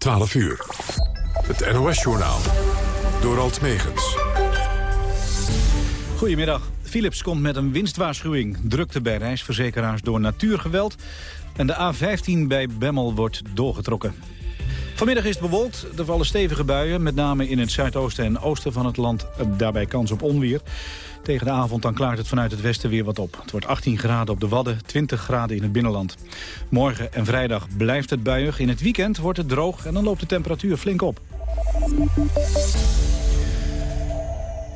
12 uur. Het NOS-journaal. Door Alt Megens. Goedemiddag. Philips komt met een winstwaarschuwing. Drukte bij reisverzekeraars door natuurgeweld. En de A15 bij Bemmel wordt doorgetrokken. Vanmiddag is het bewolkt. Er vallen stevige buien, met name in het zuidoosten en oosten van het land. Daarbij kans op onweer. Tegen de avond dan klaart het vanuit het westen weer wat op. Het wordt 18 graden op de Wadden, 20 graden in het binnenland. Morgen en vrijdag blijft het buiig. In het weekend wordt het droog en dan loopt de temperatuur flink op.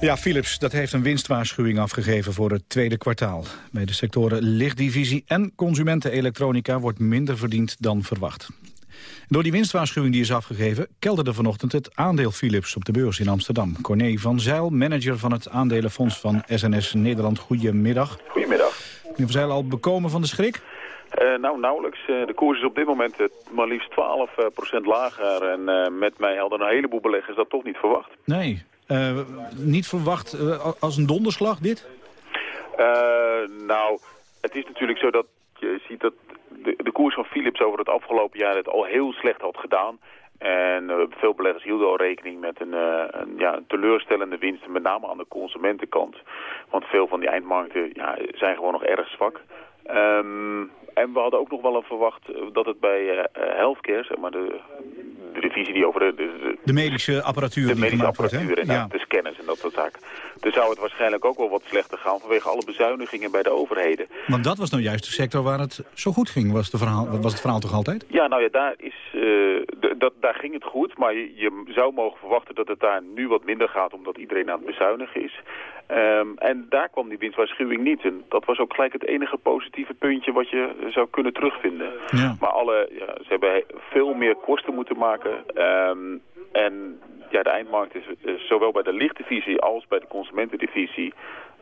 Ja, Philips dat heeft een winstwaarschuwing afgegeven voor het tweede kwartaal. Bij de sectoren lichtdivisie en consumentenelektronica wordt minder verdiend dan verwacht. Door die winstwaarschuwing die is afgegeven... kelderde vanochtend het aandeel Philips op de beurs in Amsterdam. Corné van Zijl, manager van het aandelenfonds van SNS Nederland. Goedemiddag. Goedemiddag. Meneer van Zijl, al bekomen van de schrik? Uh, nou, nauwelijks. Uh, de koers is op dit moment uh, maar liefst 12% lager. En met mij hadden een heleboel beleggers dat toch niet verwacht. Nee, niet verwacht als een donderslag dit? nou, het is natuurlijk zo dat je ziet dat de, de koers van Philips over het afgelopen jaar het al heel slecht had gedaan. En uh, veel beleggers hielden al rekening met een, uh, een, ja, teleurstellende winst, met name aan de consumentenkant. Want veel van die eindmarkten ja, zijn gewoon nog erg zwak. Um, en we hadden ook nog wel een verwacht dat het bij uh, healthcare, zeg maar de, de divisie die over de... De, de medische apparatuur de medische apparatuur en ja. de scanners en dat soort zaken. Dan zou het waarschijnlijk ook wel wat slechter gaan vanwege alle bezuinigingen bij de overheden. Want dat was nou juist de sector waar het zo goed ging, was, de verhaal, was het verhaal toch altijd? Ja, nou ja, daar, is, uh, dat, daar ging het goed, maar je, je, zou mogen verwachten dat het daar nu wat minder gaat omdat iedereen aan het bezuinigen is. Um, en daar kwam die winstwaarschuwing niet. En dat was ook gelijk het enige positieve puntje wat je zou kunnen terugvinden. Ja. Maar alle, ja, ze hebben veel meer kosten moeten maken. Um, en ja, de eindmarkt is uh, zowel bij de lichtdivisie als bij de consumentendivisie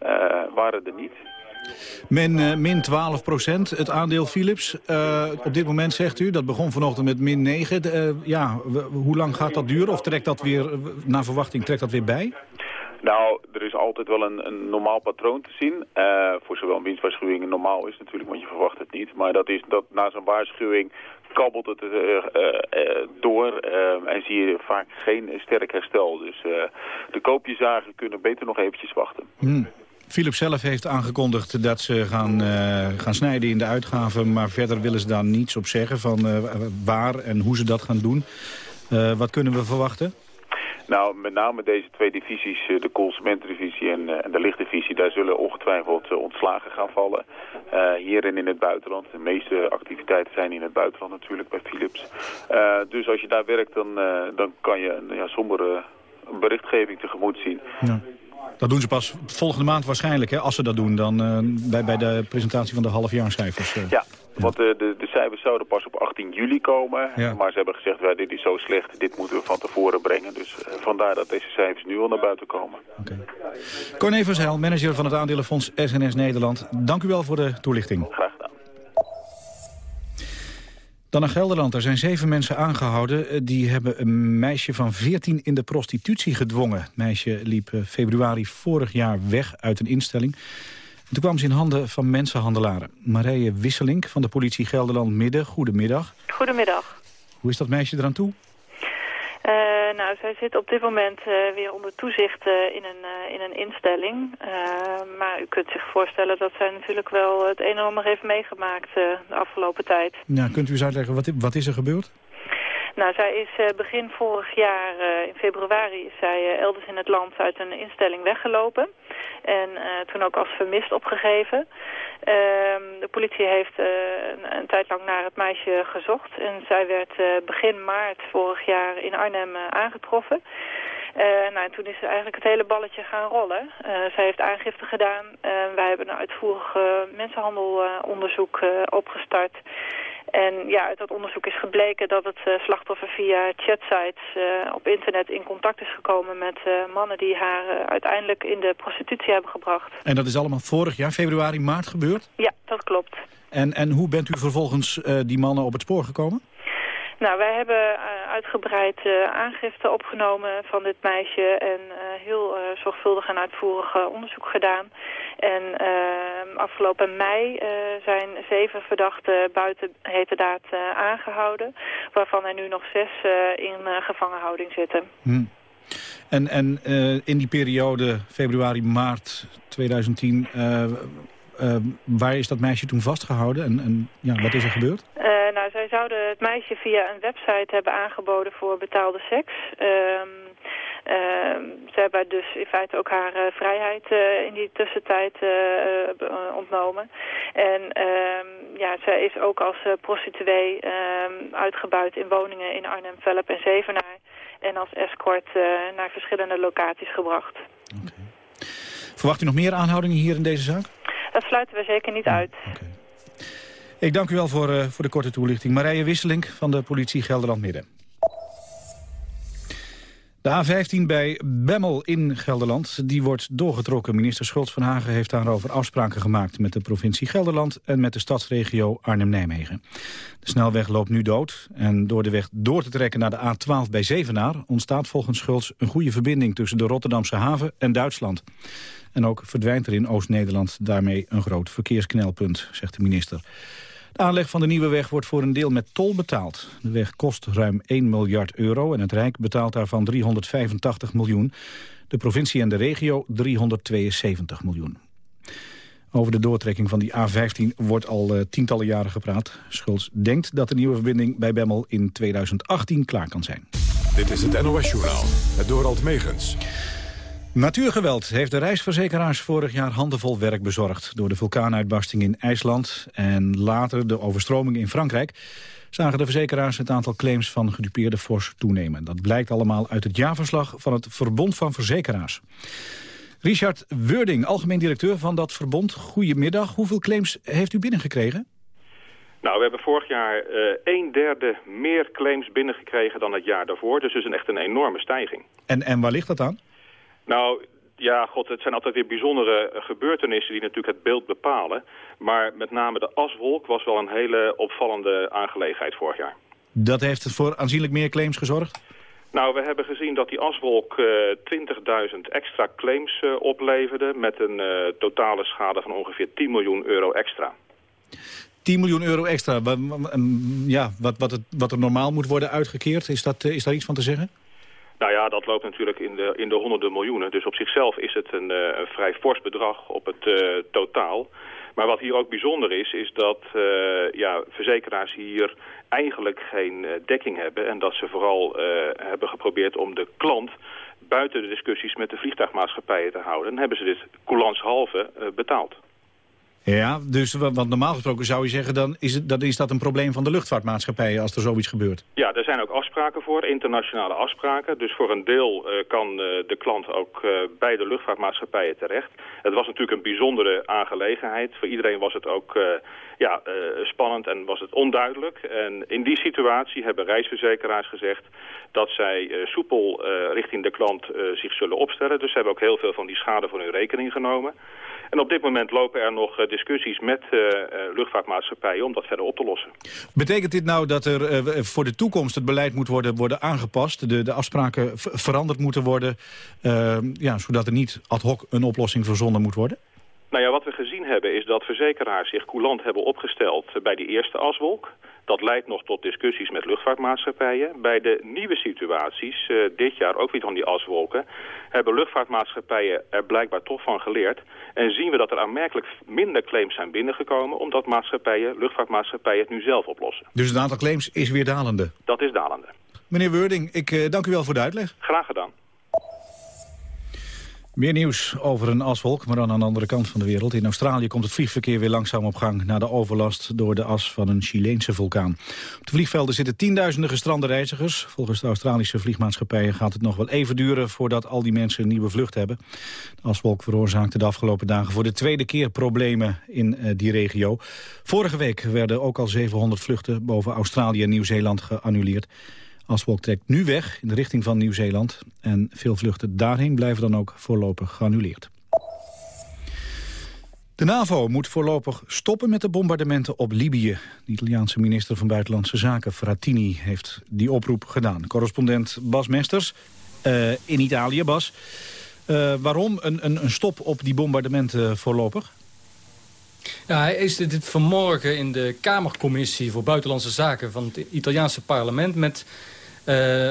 uh, waren er niet. Min, uh, min 12 procent, het aandeel Philips. Uh, op dit moment zegt u, dat begon vanochtend met min 9. Uh, ja, hoe lang gaat dat duren? Of trekt dat weer, naar verwachting, trekt dat weer bij? Nou, is altijd wel een, een normaal patroon te zien. Uh, voor zowel een winstwaarschuwing normaal is natuurlijk, want je verwacht het niet. Maar dat is dat na zo'n waarschuwing kabbelt het uh, uh, door en zie je vaak geen sterk herstel. Dus de koopjezagen kunnen beter nog eventjes wachten. Hmm. Philips zelf heeft aangekondigd dat ze gaan, gaan snijden in de uitgaven... maar verder willen ze daar niets op zeggen van waar en hoe ze dat gaan doen. wat kunnen we verwachten? Nou, met name deze twee divisies, eh, de consumentendivisie en, eh, en de lichtdivisie, daar zullen ongetwijfeld eh, ontslagen gaan vallen. Uh, hier en in het buitenland. De meeste activiteiten zijn in het buitenland natuurlijk bij Philips. Uh, dus als je daar werkt, dan, uh, dan kan je een ja, sombere berichtgeving tegemoet zien. Ja. Dat doen ze pas volgende maand waarschijnlijk, hè, als ze dat doen, dan bij, bij de presentatie van de halfjaarcijfers. Ja, want de, de, de, cijfers zouden pas op 18 juli komen. Ja. Maar ze hebben gezegd, ja, dit is zo slecht, dit moeten we van tevoren brengen. Dus uh, vandaar dat deze cijfers nu al naar buiten komen. Okay. Corné Verzijl, manager van het aandelenfonds SNS Nederland. Dank u wel voor de toelichting. Graag gedaan. Dan naar Gelderland. Er zijn zeven mensen aangehouden. Die hebben een meisje van 14 in de prostitutie gedwongen. Het meisje liep februari vorig jaar weg uit een instelling. Toen kwam ze in handen van mensenhandelaren. Marije Wisselink van de politie Gelderland Midden. Goedemiddag. Goedemiddag. Hoe is dat meisje eraan toe? Uh, nou, zij zit op dit moment uh, weer onder toezicht uh, in, een, in een instelling. maar u kunt zich voorstellen dat zij natuurlijk wel het een en ander heeft meegemaakt de afgelopen tijd. Ja, kunt u eens uitleggen, wat, wat is er gebeurd? Nou, zij is begin vorig jaar, in februari, is zij elders in het land uit een instelling weggelopen. En toen ook als vermist opgegeven. Uh, de politie heeft een, een, tijd lang naar het meisje gezocht. En zij werd begin maart vorig jaar in Arnhem aangetroffen. nou, en toen is eigenlijk het hele balletje gaan rollen. zij heeft aangifte gedaan. wij hebben een uitvoerig mensenhandelonderzoek opgestart. En ja, uit dat onderzoek is gebleken dat het uh, slachtoffer via chatsites uh, op internet in contact is gekomen met uh, mannen die haar uiteindelijk in de prostitutie hebben gebracht. En dat is allemaal vorig jaar, februari, maart gebeurd? Ja, dat klopt. En, en hoe bent u vervolgens die mannen op het spoor gekomen? Nou, wij hebben uitgebreid aangifte opgenomen van dit meisje en heel zorgvuldig en uitvoerig onderzoek gedaan. En afgelopen mei zijn zeven verdachten buiten heterdaad aangehouden, waarvan er nu nog zes in gevangenhouding zitten. Hmm. En, en in die periode februari, maart 2010 uh, waar is dat meisje toen vastgehouden en, en ja, wat is er gebeurd? Uh, nou, zij zouden het meisje via een website hebben aangeboden voor betaalde seks. Um, ze hebben dus in feite ook haar uh, vrijheid uh, in die tussentijd ontnomen. En ehm, ja, zij is ook als prostituee uitgebuit in woningen in Arnhem, Velp en Zevenaar. En als escort naar verschillende locaties gebracht. Okay. Verwacht u nog meer aanhoudingen hier in deze zaak? Dat sluiten we zeker niet uit. Ik dank u wel voor, uh, voor de korte toelichting. Marije Wisseling van de politie Gelderland Midden. De A15 bij Bemmel in Gelderland die wordt doorgetrokken. Minister Schultz van Hagen heeft daarover afspraken gemaakt... met de provincie Gelderland en met de stadsregio Arnhem-Nijmegen. De snelweg loopt nu dood. En door de weg door te trekken naar de A12 bij Zevenaar... ontstaat volgens Schultz een goede verbinding tussen de Rotterdamse haven en Duitsland. En ook verdwijnt er in Oost-Nederland daarmee een groot verkeersknelpunt, zegt de minister. De aanleg van de nieuwe weg wordt voor een deel met tol betaald. De weg kost ruim 1 miljard euro en het Rijk betaalt daarvan 385 miljoen. De provincie en de regio 372 miljoen. Over de doortrekking van die A15 wordt al uh, tientallen jaren gepraat. Schulz denkt dat de nieuwe verbinding bij Bemmel in 2018 klaar kan zijn. Dit is het NOS Journaal, het Dorald Megens. Natuurgeweld heeft de reisverzekeraars vorig jaar handenvol werk bezorgd. Door de vulkaanuitbarsting in IJsland en later de overstroming in Frankrijk... zagen de verzekeraars het aantal claims van gedupeerde fors toenemen. Dat blijkt allemaal uit het jaarverslag van het Verbond van Verzekeraars. Richard Wording, algemeen directeur van dat verbond. Goedemiddag. Hoeveel claims heeft u binnengekregen? Nou, we hebben vorig jaar uh, een derde meer claims binnengekregen dan het jaar daarvoor. Dus het is een echt een enorme stijging. En, en waar ligt dat aan? Nou, ja, god, het zijn altijd weer bijzondere gebeurtenissen die natuurlijk het beeld bepalen. Maar met name de aswolk was wel een hele opvallende aangelegenheid vorig jaar. Dat heeft voor aanzienlijk meer claims gezorgd? Nou, we hebben gezien dat die aswolk uh, eh, 20.000 extra claims uh, opleverde... met een uh, totale schade van ongeveer 10 miljoen euro extra. 10 miljoen euro extra. Ja, wat, wat, het, wat er normaal moet worden uitgekeerd, is, dat, is daar iets van te zeggen? Nou ja, dat loopt natuurlijk in de, in de honderden miljoenen. Dus op zichzelf is het een, een vrij fors bedrag op het uh, totaal. Maar wat hier ook bijzonder is, is dat uh, ja, verzekeraars hier eigenlijk geen dekking hebben. En dat ze vooral hebben geprobeerd om de klant buiten de discussies met de vliegtuigmaatschappijen te houden. En hebben ze dit coulanshalve betaald. Ja, dus want normaal gesproken zou je zeggen... Dan is, het, is dat een probleem van de luchtvaartmaatschappijen als er zoiets gebeurt. Ja, er zijn ook afspraken voor, internationale afspraken. Dus voor een deel uh, kan uh, de klant ook uh, bij de luchtvaartmaatschappijen terecht. Het was natuurlijk een bijzondere aangelegenheid. Voor iedereen was het ook ja, spannend en was het onduidelijk. En in die situatie hebben reisverzekeraars gezegd... dat zij soepel richting de klant zich zullen opstellen. Dus ze hebben ook heel veel van die schade voor hun rekening genomen. En op dit moment lopen er nog eh, discussies met uh, luchtvaartmaatschappijen om dat verder op te lossen. Betekent dit nou dat er voor de toekomst het beleid moet worden, worden aangepast? De, de afspraken veranderd moeten worden, uh, ja, zodat er niet ad hoc een oplossing verzonnen moet worden? Nou ja, wat we gezien hebben is dat verzekeraars zich coulant hebben opgesteld bij die eerste aswolk. Dat leidt nog tot discussies met luchtvaartmaatschappijen. Bij de nieuwe situaties, uh, dit jaar ook weer van die aswolken... hebben luchtvaartmaatschappijen er blijkbaar toch van geleerd. En zien we dat er aanmerkelijk minder claims zijn binnengekomen... omdat maatschappijen, luchtvaartmaatschappijen het nu zelf oplossen. Dus het aantal claims is weer dalende? Dat is dalende. Meneer Wording, ik uh, dank u wel voor de uitleg. Graag gedaan. Meer nieuws over een aswolk, maar dan aan de andere kant van de wereld. In Australië komt het vliegverkeer weer langzaam op gang... na de overlast door de as van een Chileense vulkaan. Op de vliegvelden zitten tienduizenden gestrande reizigers. Volgens de Australische vliegmaatschappijen gaat het nog wel even duren... voordat al die mensen een nieuwe vlucht hebben. De aswolk veroorzaakte de afgelopen dagen voor de tweede keer problemen in uh, die regio. Vorige week werden ook al 700 vluchten boven Australië en Nieuw-Zeeland geannuleerd. Aswolk trekt nu weg in de richting van Nieuw-Zeeland. En veel vluchten daarheen blijven dan ook voorlopig geannuleerd. De NAVO moet voorlopig stoppen met de bombardementen op Libië. De Italiaanse minister van Buitenlandse Zaken, Frattini, heeft die oproep gedaan. Correspondent Bas Mesters uh, in Italië. Bas, uh, waarom een, een, een stop op die bombardementen voorlopig? Ja, hij is dit vanmorgen in de Kamercommissie voor Buitenlandse Zaken van het Italiaanse parlement met uh,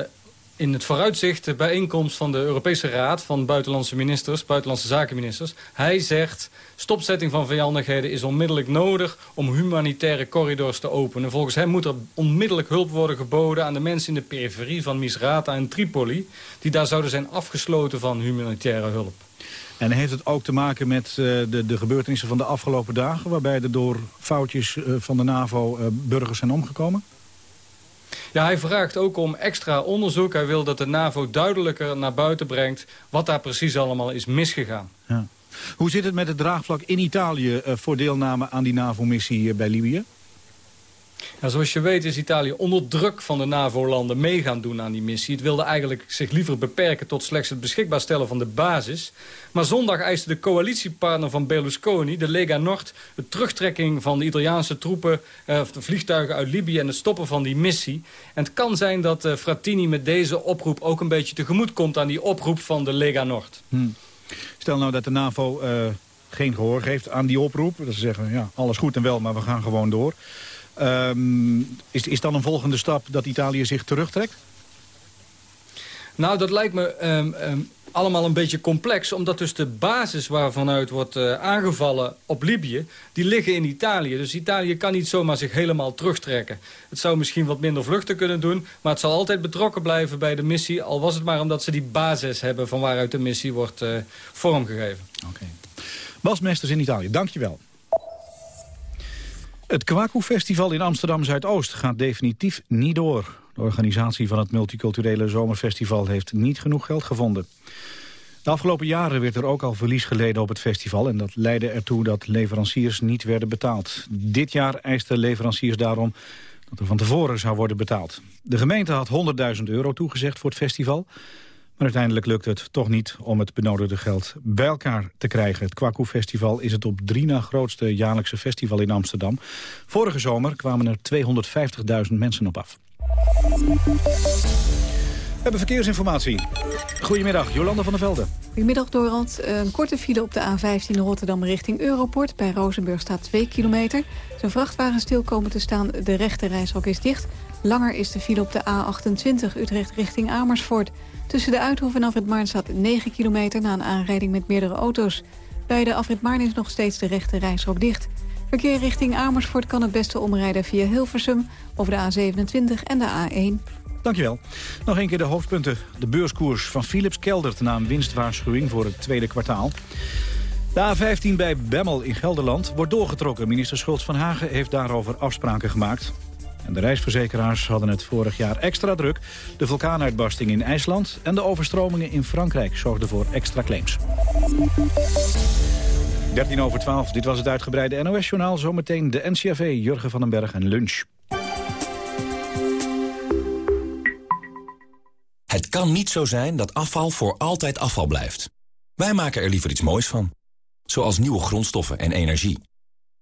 in het vooruitzicht de bijeenkomst van de Europese Raad van Buitenlandse Ministers, Buitenlandse Zakenministers. Hij zegt, stopzetting van vijandigheden is onmiddellijk nodig om humanitaire corridors te openen. Volgens hem moet er onmiddellijk hulp worden geboden aan de mensen in de periferie van Misrata en Tripoli, die daar zouden zijn afgesloten van humanitaire hulp. En heeft het ook te maken met uh, de, de gebeurtenissen van de afgelopen dagen... waarbij er door foutjes uh, van de NAVO uh, burgers zijn omgekomen? Ja, hij vraagt ook om extra onderzoek. Hij wil dat de NAVO duidelijker naar buiten brengt... wat daar precies allemaal is misgegaan. Ja. Hoe zit het met het draagvlak in Italië... voor deelname aan die NAVO-missie bij Libië? Ja, zoals je weet is Italië onder druk van de NAVO-landen mee gaan doen aan die missie. Het wilde eigenlijk zich liever beperken tot slechts het beschikbaar stellen van de basis. Maar zondag eiste de coalitiepartner van Berlusconi, de Lega Nord... de terugtrekking van de Italiaanse troepen, eh, de vliegtuigen uit Libië... en het stoppen van die missie. En het kan zijn dat eh, Frattini met deze oproep ook een beetje tegemoet komt... aan die oproep van de Lega Nord. Hmm. Stel nou dat de NAVO uh, geen gehoor geeft aan die oproep. Dat ze zeggen, ja, alles goed en wel, maar we gaan gewoon door... Um, is, is dan een volgende stap dat Italië zich terugtrekt? Nou, dat lijkt me um, um, allemaal een beetje complex. Omdat dus de basis waarvanuit wordt uh, aangevallen op Libië... die liggen in Italië. Dus Italië kan niet zomaar zich helemaal terugtrekken. Het zou misschien wat minder vluchten kunnen doen... maar het zal altijd betrokken blijven bij de missie... al was het maar omdat ze die basis hebben... van waaruit de missie wordt uh, vormgegeven. Oké. Okay. Bas Mesters in Italië, dankjewel. Het Kwaku-festival in Amsterdam-Zuidoost gaat definitief niet door. De organisatie van het multiculturele zomerfestival heeft niet genoeg geld gevonden. De afgelopen jaren werd er ook al verlies geleden op het festival... en dat leidde ertoe dat leveranciers niet werden betaald. Dit jaar eisten leveranciers daarom dat er van tevoren zou worden betaald. De gemeente had 100.000 euro toegezegd voor het festival... Uiteindelijk lukt het toch niet om het benodigde geld bij elkaar te krijgen. Het Kwaku Festival is het op drie na grootste jaarlijkse festival in Amsterdam. Vorige zomer kwamen er 250.000 mensen op af. We hebben verkeersinformatie. Goedemiddag, Jolanda van der Velde. Goedemiddag, Dorald. Een korte file op de A15 Rotterdam richting Europort. Bij Rozenburg staat 2 kilometer. Zijn vrachtwagen stil komen te staan. De rechte reishok is dicht. Langer is de file op de A28 Utrecht richting Amersfoort. Tussen de Uithof en Afrit Maarn staat 9 kilometer... na een aanrijding met meerdere auto's. Bij de Afrit Maarn is nog steeds de rechte reishok dicht. Verkeer richting Amersfoort kan het beste omrijden via Hilversum... over de A27 en de A1. Dankjewel. Nog een keer de hoofdpunten. De beurskoers van Philips keldert na een winstwaarschuwing voor het tweede kwartaal. De A15 bij Bemmel in Gelderland wordt doorgetrokken. Minister Schultz van Hagen heeft daarover afspraken gemaakt. En de reisverzekeraars hadden het vorig jaar extra druk. De vulkaanuitbarsting in IJsland en de overstromingen in Frankrijk zorgden voor extra claims. 13 over 12, dit was het uitgebreide NOS-journaal. Zometeen de NCRV, Jurgen van den Berg en lunch. Het kan niet zo zijn dat afval voor altijd afval blijft. Wij maken er liever iets moois van. Zoals nieuwe grondstoffen en energie.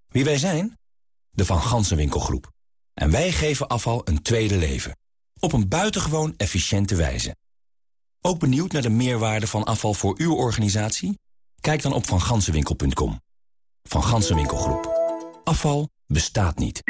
Wie wij zijn? De Van Gansenwinkelgroep. En wij geven afval een tweede leven. Op een buitengewoon efficiënte wijze. Ook benieuwd naar de meerwaarde van afval voor uw organisatie? Kijk dan op vangansenwinkel.com. Van Gansenwinkelgroep. Afval bestaat niet.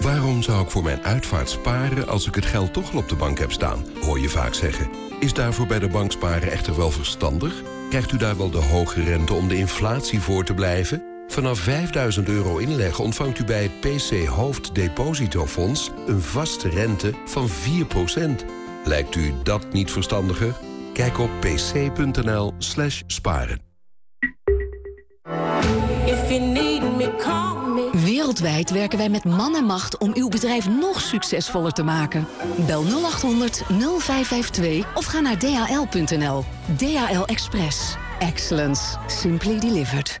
Waarom zou ik voor mijn uitvaart sparen als ik het geld toch al op de bank heb staan? Hoor je vaak zeggen. Is daarvoor bij de bank sparen echter wel verstandig? Krijgt u daar wel de hoge rente om de inflatie voor te blijven? Vanaf 5000 euro inleggen ontvangt u bij het PC Hoofddepositofonds... een vaste rente van 4%. Lijkt u dat niet verstandiger? Kijk op pc.nl slash sparen. Wereldwijd werken wij met man en macht om uw bedrijf nog succesvoller te maken. Bel 0800 0552 of ga naar dhl.nl. DHL Express. Excellence. Simply delivered.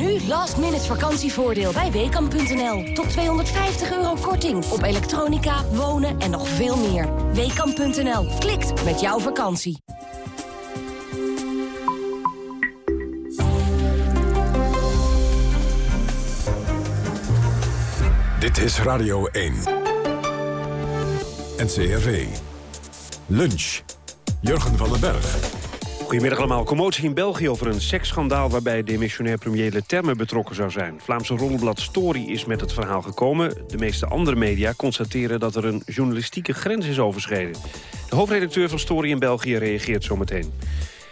Nu last minute vakantievoordeel bij Weekamp.nl. Tot 250 euro korting op elektronica, wonen en nog veel meer. Weekamp.nl. Klikt met jouw vakantie. Dit is Radio 1. NCRV. Lunch. Jurgen van den Berg. Goedemiddag allemaal. Commotie in België over een seksschandaal... waarbij demissionair premier Leterme betrokken zou zijn. Vlaamse rollenblad Story is met het verhaal gekomen. De meeste andere media constateren dat er een journalistieke grens is overschreden. De hoofdredacteur van Story in België reageert zometeen.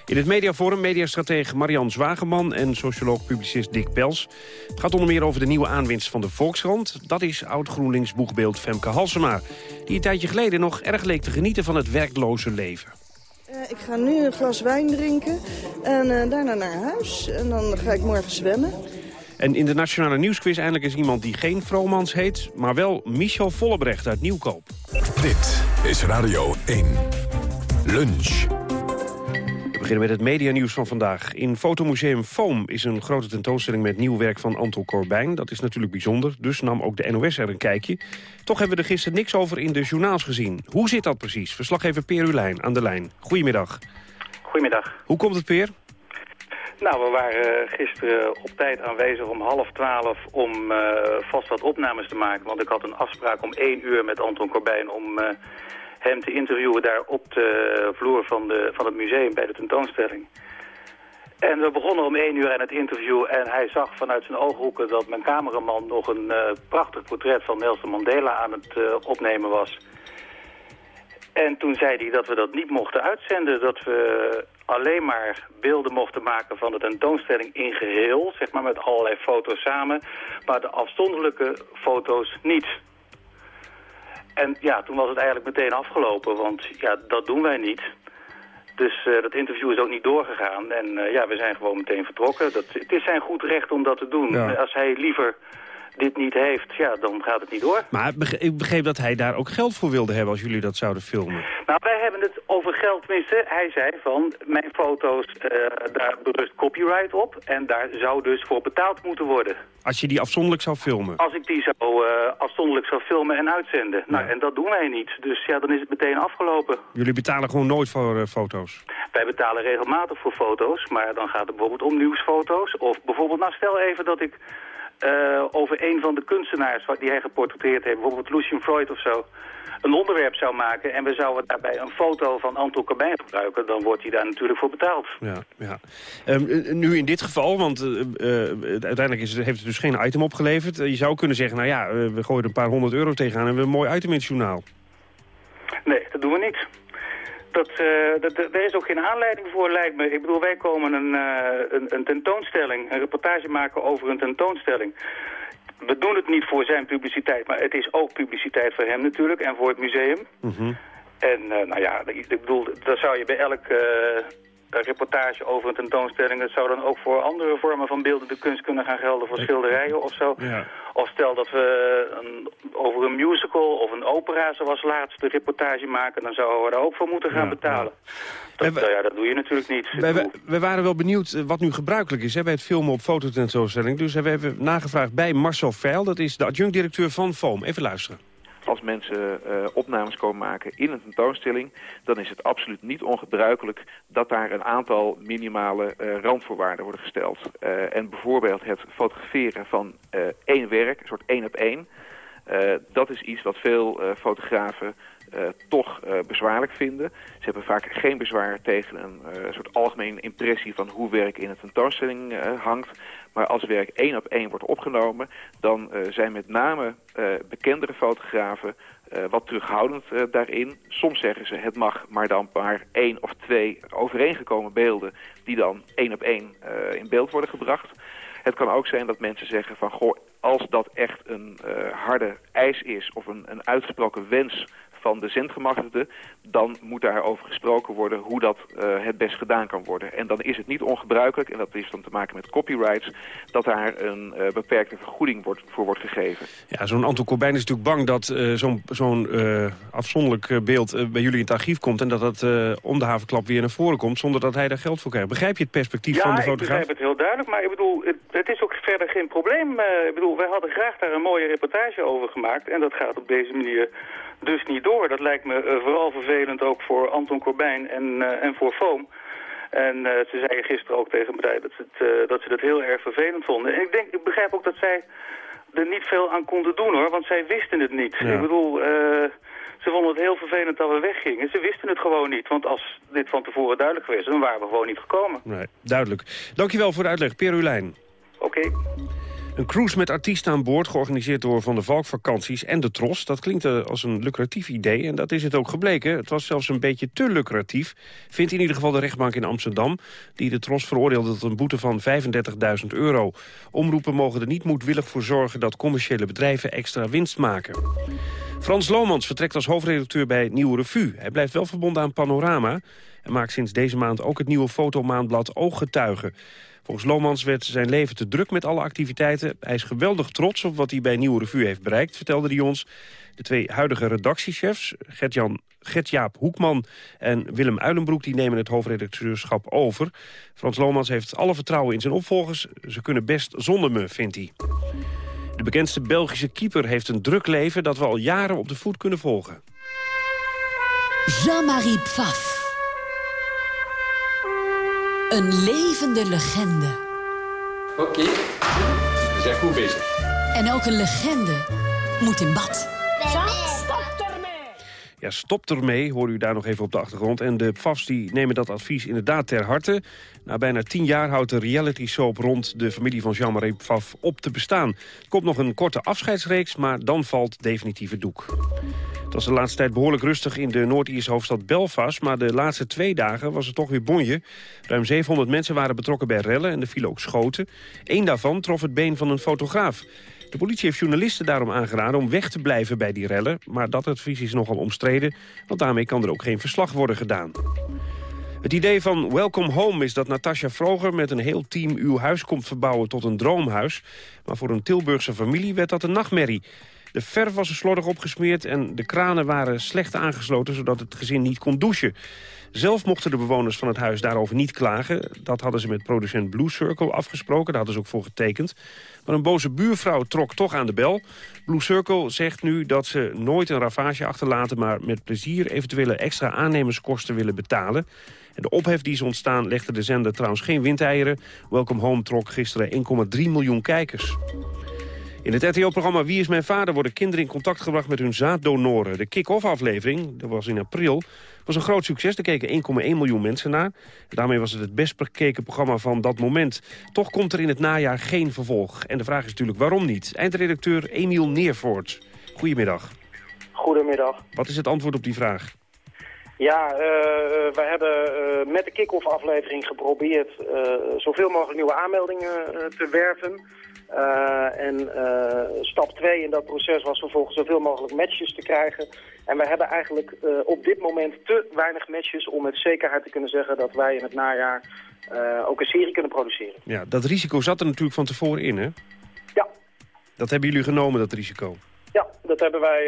In het mediaforum mediastratege Marian Zwageman en socioloog-publicist Dick Pels. Het gaat onder meer over de nieuwe aanwinst van de Volkskrant. Dat is oud-GroenLinks boegbeeld Femke Halsema... die een tijdje geleden nog erg leek te genieten van het werkloze leven. Uh, ik ga nu een glas wijn drinken en uh, daarna naar huis. En dan ga ik morgen zwemmen. En in de Nationale Nieuwsquiz eindelijk is iemand die geen Vromans heet... maar wel Michel Vollebrecht uit Nieuwkoop. Dit is Radio 1. Lunch. Beginnen met het medianieuws van vandaag. In Fotomuseum Foam is een grote tentoonstelling met nieuw werk van Anton Corbijn. Dat is natuurlijk bijzonder, dus nam ook de NOS er een kijkje. Toch hebben we er gisteren niks over in de journaals gezien. Hoe zit dat precies? Verslaggever Peer Ulijn aan de lijn. Goedemiddag. Goedemiddag. Hoe komt het, Peer? Nou, we waren gisteren op tijd aanwezig om half twaalf om uh, vast wat opnames te maken. Want ik had een afspraak om één uur met Anton Corbijn om... Uh, hem te interviewen daar op de vloer van, de, van het museum bij de tentoonstelling. En we begonnen om één uur aan het interview en hij zag vanuit zijn ooghoeken dat mijn cameraman nog een uh, prachtig portret van Nelson Mandela aan het uh, opnemen was. En toen zei hij dat we dat niet mochten uitzenden, dat we alleen maar beelden mochten maken van de tentoonstelling in geheel, zeg maar met allerlei foto's samen, maar de afzonderlijke foto's niet. En ja, toen was het eigenlijk meteen afgelopen, want ja, dat doen wij niet. Dus uh, dat interview is ook niet doorgegaan. En uh, ja, we zijn gewoon meteen vertrokken. Dat, het is zijn goed recht om dat te doen. Ja. Als hij liever dit niet heeft, ja, dan gaat het niet door. Maar ik begreep dat hij daar ook geld voor wilde hebben als jullie dat zouden filmen. Nou, wij hebben het over geld, tenminste. Hij zei van, mijn foto's, uh, daar berust copyright op. En daar zou dus voor betaald moeten worden. Als je die afzonderlijk zou filmen? Als ik die zou uh, afzonderlijk zou filmen en uitzenden. Ja. Nou, en dat doen wij niet. Dus ja, dan is het meteen afgelopen. Jullie betalen gewoon nooit voor uh, foto's? Wij betalen regelmatig voor foto's. Maar dan gaat het bijvoorbeeld om nieuwsfoto's. Of bijvoorbeeld, nou stel even dat ik... Uh, over een van de kunstenaars die hij geportretteerd heeft, bijvoorbeeld Lucian Freud of zo, een onderwerp zou maken en we zouden daarbij een foto van Anton Corbijn gebruiken, dan wordt hij daar natuurlijk voor betaald. Ja, ja. Um, nu in dit geval, want uh, uh, uiteindelijk is, heeft het dus geen item opgeleverd. je zou kunnen zeggen, nou ja, we gooien er een paar honderd euro tegenaan en we hebben een mooi item in het journaal. Nee, dat doen we niet. Dat, uh, dat, er is ook geen aanleiding voor, lijkt me. Ik bedoel, wij komen een, uh, een, een, tentoonstelling, een reportage maken over een tentoonstelling. We doen het niet voor zijn publiciteit, maar het is ook publiciteit voor hem natuurlijk en voor het museum. Mm -hmm. En uh, nou ja, ik bedoel, dat zou je bij elk reportage over een tentoonstelling... dat zou dan ook voor andere vormen van beeldende kunst kunnen gaan gelden... voor schilderijen of zo. Ja. Of stel dat we een, over een musical of een opera zoals laatst de reportage maken... dan zouden we daar ook voor moeten gaan ja, betalen. Dat, we, ja, dat doe je natuurlijk niet. We, we, we, waren wel benieuwd wat nu gebruikelijk is hè, bij het filmen op fototentoonstelling. Dus we hebben nagevraagd bij Marcel Veil, dat is de adjunct-directeur van FOAM. Even luisteren als mensen uh, opnames komen maken in een tentoonstelling... dan is het absoluut niet ongebruikelijk dat daar een aantal minimale uh, randvoorwaarden worden gesteld. Uh, en bijvoorbeeld het fotograferen van één werk, een soort één op één... dat is iets wat veel fotografen uh, toch uh, bezwaarlijk vinden. Ze hebben vaak geen bezwaar tegen een uh, soort algemene impressie van hoe werk in een tentoonstelling hangt. Maar als werk één op één wordt opgenomen, dan zijn met name bekendere fotografen wat terughoudend daarin. Soms zeggen ze het mag maar dan maar één of twee overeengekomen beelden die dan één op één in beeld worden gebracht. Het kan ook zijn dat mensen zeggen van, goh, als dat echt een harde eis is of een, een uitgesproken wens van de zendgemachtigden, dan moet daarover gesproken worden hoe dat het best gedaan kan worden. En dan is het niet ongebruikelijk, en dat is dan te maken met copyrights, dat daar een beperkte vergoeding wordt, voor wordt gegeven. Ja, zo'n Anton Corbijn is natuurlijk bang dat zo'n zo'n afzonderlijk beeld bij jullie in het archief komt en dat dat om de havenklap weer naar voren komt zonder dat hij daar geld voor krijgt. Begrijp je het perspectief van de fotograaf? Ja, ik begrijp het heel duidelijk, maar ik bedoel, het, het is ook verder geen probleem. ik bedoel, wij hadden graag daar een mooie reportage over gemaakt en dat gaat op deze manier dus niet door. Dat lijkt me uh, vooral vervelend ook voor Anton Corbijn en, uh, en voor Foam. En uh, ze zeiden gisteren ook tegen mij dat, het, dat ze dat heel erg vervelend vonden. En ik, denk, ik begrijp ook dat zij er niet veel aan konden doen hoor, want zij wisten het niet. Ik bedoel, ze vonden het heel vervelend dat we weggingen. Ze wisten het gewoon niet, want als dit van tevoren duidelijk geweest dan waren we gewoon niet gekomen. Nee, duidelijk. Dankjewel voor de uitleg, Pierre Ulijn. Oké. Een cruise met artiesten aan boord, georganiseerd door Van de Valk Vakanties en de Tros. Dat klinkt eh, als een lucratief idee en dat is het ook gebleken. Het was zelfs een beetje te lucratief, vindt in ieder geval de rechtbank in Amsterdam... die de Tros veroordeelde tot een boete van 35.000 euro. Omroepen mogen er niet moedwillig voor zorgen dat commerciële bedrijven extra winst maken. Frans Lomans vertrekt als hoofdredacteur bij Nieuwe Revue. Hij blijft wel verbonden aan Panorama en maakt sinds deze maand ook het nieuwe fotomaandblad Ooggetuigen. Volgens Lomans werd zijn leven te druk met alle activiteiten. Hij is geweldig trots op wat hij bij Nieuwe Revue heeft bereikt, vertelde hij ons. De twee huidige redactiechefs, Gert-Jan Gert-Jaap Hoekman en Willem Uilenbroek... die nemen het hoofdredacteurschap over. Frans Lomans heeft alle vertrouwen in zijn opvolgers. Ze kunnen best zonder me, vindt hij. De bekendste Belgische keeper heeft een druk leven... dat we al jaren op de voet kunnen volgen. Jean-Marie Pfaff een levende legende. Oké, we zijn goed bezig. En ook een legende moet in bad. Ja, stop ermee, hoor u daar nog even op de achtergrond. En de PFAFs die nemen dat advies inderdaad ter harte. Na bijna tien jaar houdt de reality soap rond de familie van Jean-Marie Pfaff op te bestaan. Er komt nog een korte afscheidsreeks, maar dan valt definitief het doek. Het was de laatste tijd behoorlijk rustig in de Noord-Ierse hoofdstad Belfast... maar de laatste twee dagen was het toch weer bonje. Ruim 700 mensen waren betrokken bij rellen en er vielen ook schoten. Eén daarvan trof het been van een fotograaf. De politie heeft journalisten daarom aangeraden om weg te blijven bij die rellen... maar dat advies is nogal omstreden, want daarmee kan er ook geen verslag worden gedaan. Het idee van Welcome Home is dat Natasja Vroger met een heel team uw huis komt verbouwen tot een droomhuis. Maar voor een Tilburgse familie werd dat een nachtmerrie. De verf was er slordig opgesmeerd en de kranen waren slecht aangesloten... zodat het gezin niet kon douchen. Zelf mochten de bewoners van het huis daarover niet klagen. Dat hadden ze met producent Blue Circle afgesproken. Daar hadden ze ook voor getekend. Maar een boze buurvrouw trok toch aan de bel. Blue Circle zegt nu dat ze nooit een ravage achterlaten... maar met plezier eventuele extra aannemerskosten willen betalen. En de ophef die is ontstaan legde de zender trouwens geen windeieren. Welcome Home trok gisteren 1,3 miljoen kijkers. In het RTO-programma Wie is mijn vader worden kinderen in contact gebracht met hun zaaddonoren. De kick-off aflevering, dat was in april, was een groot succes. Er keken 1,1 miljoen mensen naar. Daarmee was het het best bekeken programma van dat moment. Toch komt er in het najaar geen vervolg. En de vraag is natuurlijk waarom niet. Eindredacteur Emiel Neervoort. Goedemiddag. Goedemiddag. Wat is het antwoord op die vraag? Ja, uh, wij hebben uh, met de kick-off aflevering geprobeerd uh, zoveel mogelijk nieuwe aanmeldingen te werven. Uh, en uh, stap 2 in dat proces was vervolgens zoveel mogelijk matches te krijgen. En we hebben eigenlijk uh, op dit moment te weinig matches om met zekerheid te kunnen zeggen dat wij in het najaar ook een serie kunnen produceren. Ja, dat risico zat er natuurlijk van tevoren in, hè? Ja. Dat hebben jullie genomen, dat risico? Ja, dat hebben wij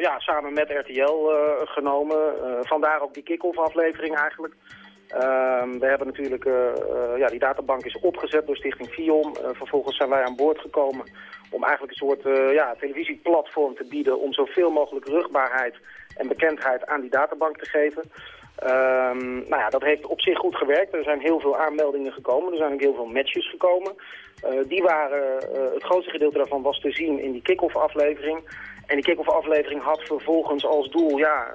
ja, samen met RTL genomen. vandaar ook die kick-off aflevering eigenlijk. Uh, we hebben natuurlijk, uh, uh, ja, die databank is opgezet door Stichting FIOM. Uh, vervolgens zijn wij aan boord gekomen om eigenlijk een soort ja, televisieplatform te bieden... om zoveel mogelijk rugbaarheid en bekendheid aan die databank te geven. Ehm, nou ja, dat heeft op zich goed gewerkt. Er zijn heel veel aanmeldingen gekomen. Er zijn ook heel veel matches gekomen. die waren, het grootste gedeelte daarvan was te zien in die kick-off aflevering. En die kick-off aflevering had vervolgens als doel ja,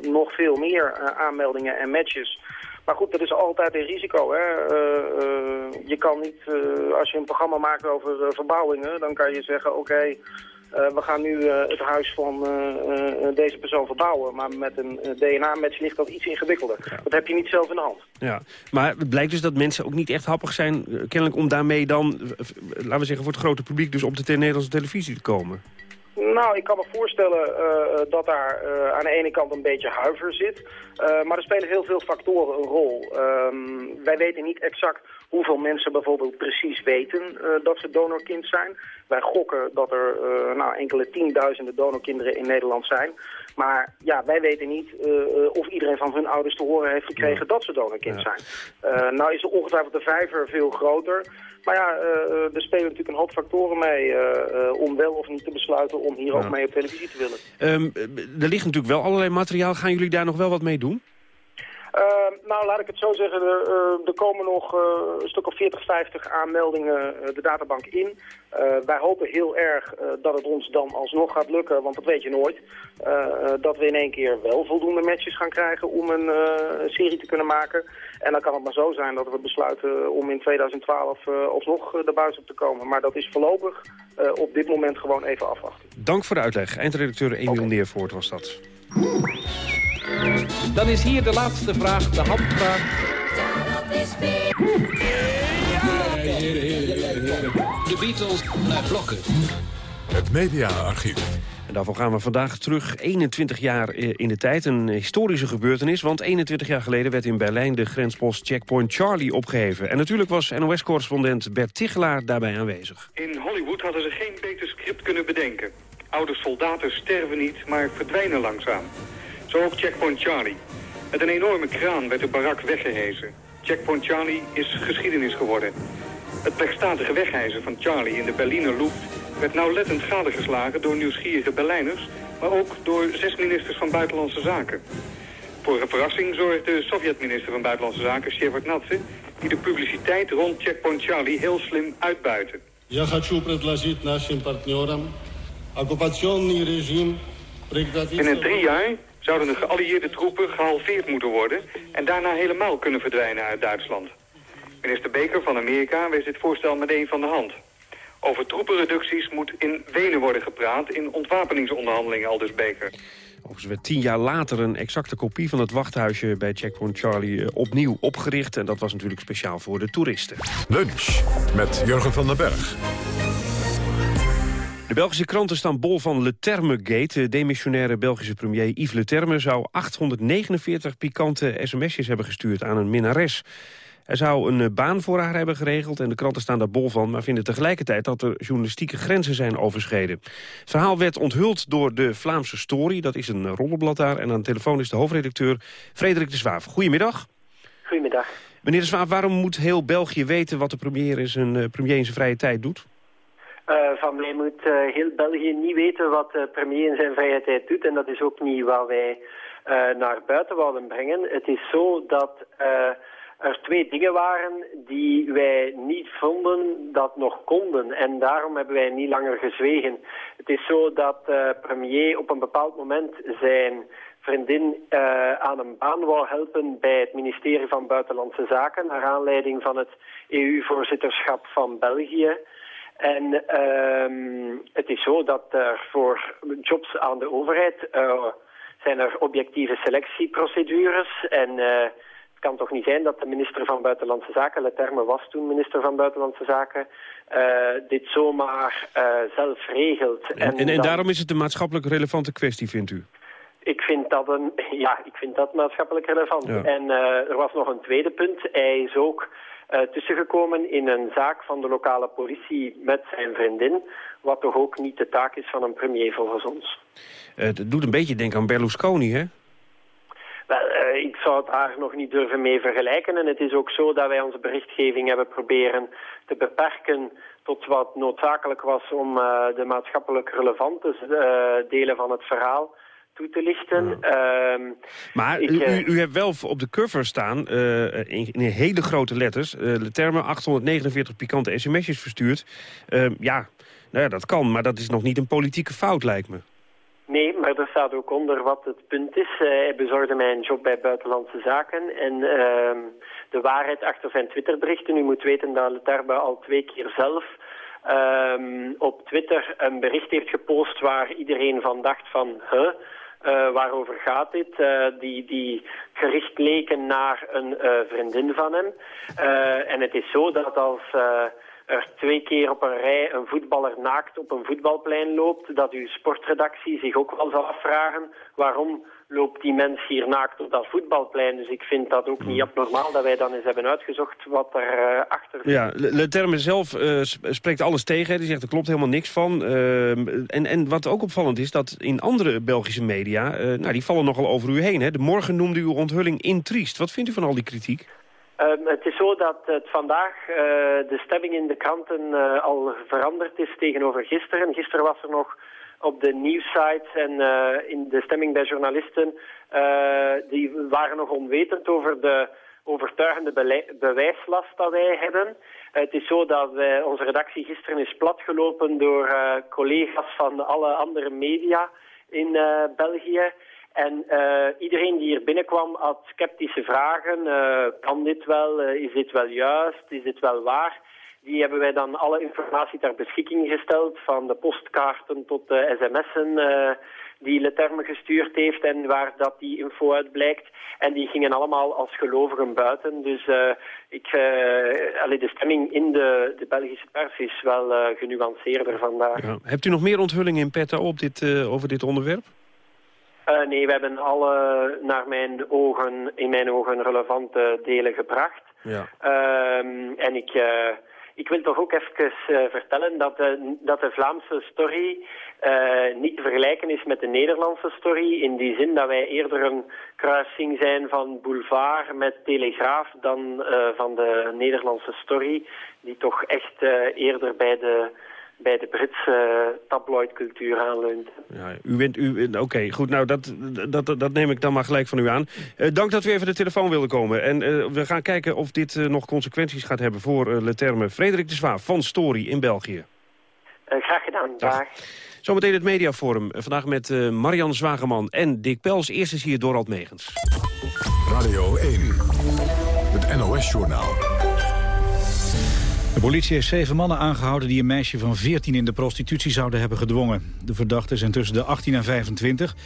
nog veel meer aanmeldingen en matches... Maar goed, dat is altijd een risico. Hè? Uh, uh, je kan niet, uh, als je een programma maakt over verbouwingen, dan kan je zeggen, oké, we gaan nu het huis van deze persoon verbouwen. Maar met een DNA-match ligt dat iets ingewikkelder. Dat heb je niet zelf in de hand. Ja, maar het blijkt dus dat mensen ook niet echt happig zijn, kennelijk om daarmee dan, laten we zeggen voor het grote publiek, dus op de Nederlandse televisie te komen. Nou, ik kan me voorstellen dat daar aan de ene kant een beetje huiver zit. maar er spelen heel veel factoren een rol. Ehm, wij weten niet exact hoeveel mensen bijvoorbeeld precies weten dat ze donorkind zijn. Wij gokken dat er nou, enkele tienduizenden donorkinderen in Nederland zijn. Maar ja, wij weten niet of iedereen van hun ouders te horen heeft gekregen dat ze donorkind zijn. nou is ongetwijfeld de vijver veel groter. Maar ja, uh, er spelen natuurlijk een hoop factoren mee uh, om wel of niet te besluiten om hier ook mee op televisie te willen. Um, er ligt natuurlijk wel allerlei materiaal. Gaan jullie daar nog wel wat mee doen? Uh, nou, laat ik het zo zeggen. Er, uh, er komen nog uh, een stuk of 40, 50 aanmeldingen de databank in. wij hopen heel erg dat het ons dan alsnog gaat lukken, want dat weet je nooit. dat we in één keer wel voldoende matches gaan krijgen om een serie te kunnen maken. En dan kan het maar zo zijn dat we besluiten om in 2012 alsnog de buis op te komen. Maar dat is voorlopig op dit moment gewoon even afwachten. Dank voor de uitleg. Eindredacteur Emiel okay. Neervoort was dat. Dan is hier de laatste vraag, de handvraag. De Beatles naar blokken. Het mediaarchief. En daarvoor gaan we vandaag terug 21 jaar in de tijd. Een historische gebeurtenis, want 21 jaar geleden werd in Berlijn de grenspost Checkpoint Charlie opgeheven. En natuurlijk was NOS-correspondent Bert Tichelaar daarbij aanwezig. In Hollywood hadden ze geen beter script kunnen bedenken. Oude soldaten sterven niet, maar verdwijnen langzaam. Zo ook Checkpoint Charlie. Met een enorme kraan werd de barak weggehezen. Checkpoint Charlie is geschiedenis geworden. Het plechtstatige weghijzen van Charlie in de Berliner Luft werd nauwlettend gadegeslagen door nieuwsgierige Berlijners, maar ook door zes ministers van Buitenlandse Zaken. Voor een verrassing zorgde de Sovjet-minister van Buitenlandse Zaken, Shevardnadze, die de publiciteit rond Checkpoint Charlie heel slim uitbuiten. Я хочу предложить нашим партнерам оккупационный режим Binnen drie jaar zouden de geallieerde troepen gehalveerd moeten worden... en daarna helemaal kunnen verdwijnen uit Duitsland. Minister Baker van Amerika wees dit voorstel meteen van de hand. Over troepenreducties moet in Wenen worden gepraat in ontwapeningsonderhandelingen, aldus Baker. Overigens werd tien jaar later een exacte kopie van het wachthuisje bij Checkpoint Charlie eh, opnieuw opgericht. En dat was natuurlijk speciaal voor de toeristen. Lunch met Jurgen van den Berg. De Belgische kranten staan bol van Le Terme-gate. De demissionaire Belgische premier Yves Le Terme zou 849 pikante sms'jes hebben gestuurd aan een minnares. Hij zou een eh, baan voor haar hebben geregeld en de kranten staan daar bol van... maar vinden tegelijkertijd dat er journalistieke grenzen zijn overschreden. Het verhaal werd onthuld door de Vlaamse Story, dat is een rollenblad daar... en aan de telefoon is de hoofdredacteur Frederik de Zwaaf. Goedemiddag. Goedemiddag. Meneer de Zwaaf, waarom moet heel België weten wat de premier in zijn, uh, premier in zijn vrije tijd doet? Uh, van mij moet uh, heel België niet weten wat de premier in zijn vrije tijd doet. En dat is ook niet wat wij naar buiten wouden brengen. Het is zo dat er twee dingen waren die wij niet vonden dat nog konden. En daarom hebben wij niet langer gezwegen. Het is zo dat de premier op een bepaald moment zijn vriendin aan een baan wou helpen bij het ministerie van Buitenlandse Zaken... naar aanleiding van het EU-voorzitterschap van België... En um, het is zo dat er voor jobs aan de overheid uh, zijn er objectieve selectieprocedures. En uh, het kan toch niet zijn dat de minister van Buitenlandse Zaken, Leterme was toen minister van Buitenlandse Zaken, uh, dit zomaar zelf regelt. En, en, en, en daarom is het een maatschappelijk relevante kwestie, vindt u? Ik vind dat, een, ja, ik vind dat maatschappelijk relevant. Ja. En er was nog een tweede punt. Hij is ook tussengekomen in een zaak van de lokale politie met zijn vriendin, wat toch ook niet de taak is van een premier volgens ons. Uh, het doet een beetje denken aan Berlusconi, hè? Wel, uh, ik zou het daar nog niet durven mee vergelijken. En het is ook zo dat wij onze berichtgeving hebben proberen te beperken tot wat noodzakelijk was om de maatschappelijk relevante delen van het verhaal toe te lichten. Ja. Uh, maar ik, u, u, u, hebt wel op de cover staan, uh, in, in, hele grote letters... Uh, de termen 849 pikante sms'jes verstuurd. Uh, ja, nou ja, dat kan, maar dat is nog niet een politieke fout, lijkt me. Nee, maar er staat ook onder wat het punt is. hij bezorgde mij een job bij Buitenlandse Zaken. En ehm, de waarheid achter zijn Twitterberichten. U moet weten dat Leterbe al twee keer zelf... Um, op Twitter een bericht heeft gepost waar iedereen van dacht van... Huh, uh, waarover gaat dit? Uh, die, die gericht leken naar een uh, vriendin van hem. en het is zo dat als er twee keer op een rij een voetballer naakt op een voetbalplein loopt, dat uw sportredactie zich ook wel zal afvragen waarom loopt die mens hier naakt op dat voetbalplein. Dus ik vind dat ook niet abnormaal dat wij dan eens hebben uitgezocht wat er uh, achter zit. Ja, Le Terme zelf uh, spreekt alles tegen. Die zegt er klopt helemaal niks van. Uh, en, en wat ook opvallend is, dat in andere Belgische media... nou, die vallen nogal over u heen. Hè? De morgen noemde uw onthulling intriest. Wat vindt u van al die kritiek? Um, het is zo dat het vandaag uh, de stemming in de kranten uh, al veranderd is tegenover gisteren. Gisteren was er nog op de nieuwsites en uh, in de stemming bij journalisten... die waren nog onwetend over de overtuigende bewijslast dat wij hebben. het is zo dat wij, onze redactie gisteren is platgelopen door collega's van alle andere media in België... En iedereen die hier binnenkwam had sceptische vragen. Kan dit wel? Is dit wel juist? Is dit wel waar? Die hebben wij dan alle informatie ter beschikking gesteld. Van de postkaarten tot de sms'en die Leterme gestuurd heeft en waar dat die info uit blijkt. En die gingen allemaal als gelovigen buiten. Dus ik, allee, de stemming in de, de Belgische pers is wel genuanceerder vandaag. Ja. Hebt u nog meer onthullingen in petto op dit, over dit onderwerp? Uh, nee, we hebben alle naar mijn ogen, in mijn ogen relevante delen gebracht. Ja. Uh, en ik, uh, ik wil toch ook even uh, vertellen dat de, dat de Vlaamse story niet te vergelijken is met de Nederlandse story. In die zin dat wij eerder een kruising zijn van boulevard met telegraaf dan van de Nederlandse story. Die toch echt eerder bij de bij de Britse tabloidcultuur aanleunt. Ja, u wint, u, Oké, goed, nou dat, dat, dat neem ik dan maar gelijk van u aan. Uh, dank dat u even de telefoon wilde komen. En uh, we gaan kijken of dit uh, nog consequenties gaat hebben voor uh, Le Terme. Frederik de Zwaar van Story in België. graag gedaan, dag. Zometeen het mediaforum. Vandaag met Marian Zwageman en Dick Pels. Eerst is hier Dorald Megens. Radio 1, het NOS-journaal. De politie heeft zeven mannen aangehouden die een meisje van 14 in de prostitutie zouden hebben gedwongen. De verdachten zijn tussen de 18 en 25.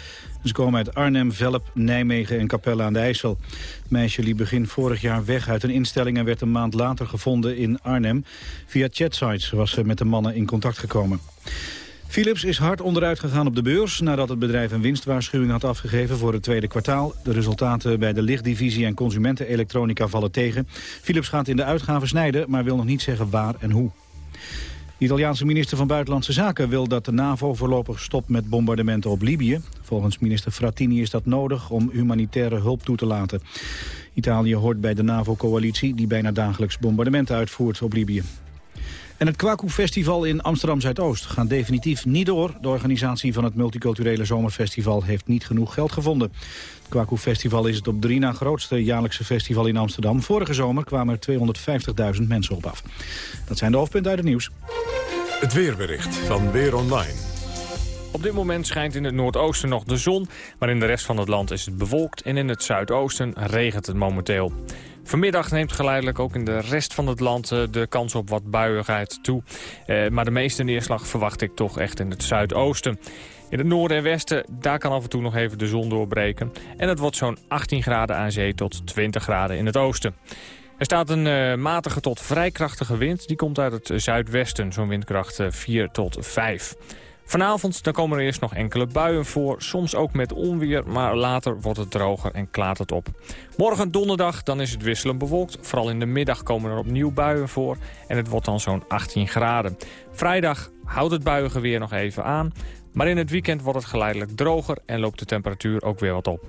Ze komen uit Arnhem, Velp, Nijmegen en Capelle aan de IJssel. Het meisje liep begin vorig jaar weg uit een instelling en werd een maand later gevonden in Arnhem. Via chatsites was ze met de mannen in contact gekomen. Philips is hard onderuit gegaan op de beurs nadat het bedrijf een winstwaarschuwing had afgegeven voor het tweede kwartaal. De resultaten bij de lichtdivisie en consumentenelektronica vallen tegen. Philips gaat in de uitgaven snijden, maar wil nog niet zeggen waar en hoe. De Italiaanse minister van Buitenlandse Zaken wil dat de NAVO voorlopig stopt met bombardementen op Libië. Volgens minister Frattini is dat nodig om humanitaire hulp toe te laten. Italië hoort bij de NAVO-coalitie die bijna dagelijks bombardementen uitvoert op Libië. En het Kwaku Festival in Amsterdam-Zuidoost gaat definitief niet door. De organisatie van het multiculturele zomerfestival heeft niet genoeg geld gevonden. Het Kwaku Festival is het op drie na grootste jaarlijkse festival in Amsterdam. Vorige zomer kwamen er 250.000 mensen op af. Dat zijn de hoofdpunten uit het nieuws. Het weerbericht van Weer Online. Op dit moment schijnt in het noordoosten nog de zon, maar in de rest van het land is het bewolkt en in het zuidoosten regent het momenteel. Vanmiddag neemt geleidelijk ook in de rest van het land eh, de kans op wat buiigheid toe. Eh, maar de meeste neerslag verwacht ik toch echt in het zuidoosten. In het noorden en westen, daar kan af en toe nog even de zon doorbreken. En het wordt zo'n 18 graden aan zee tot 20 graden in het oosten. Er staat een uh, matige tot vrij krachtige wind. Die komt uit het zuidwesten, zo'n windkracht 4 tot 5. Vanavond komen er eerst nog enkele buien voor, soms ook met onweer, maar later wordt het droger en klaart het op. Morgen donderdag dan is het wisselend bewolkt, vooral in de middag komen er opnieuw buien voor en het wordt dan zo'n 18 graden. Vrijdag houdt het buiengeweer nog even aan, maar in het weekend wordt het geleidelijk droger en loopt de temperatuur ook weer wat op.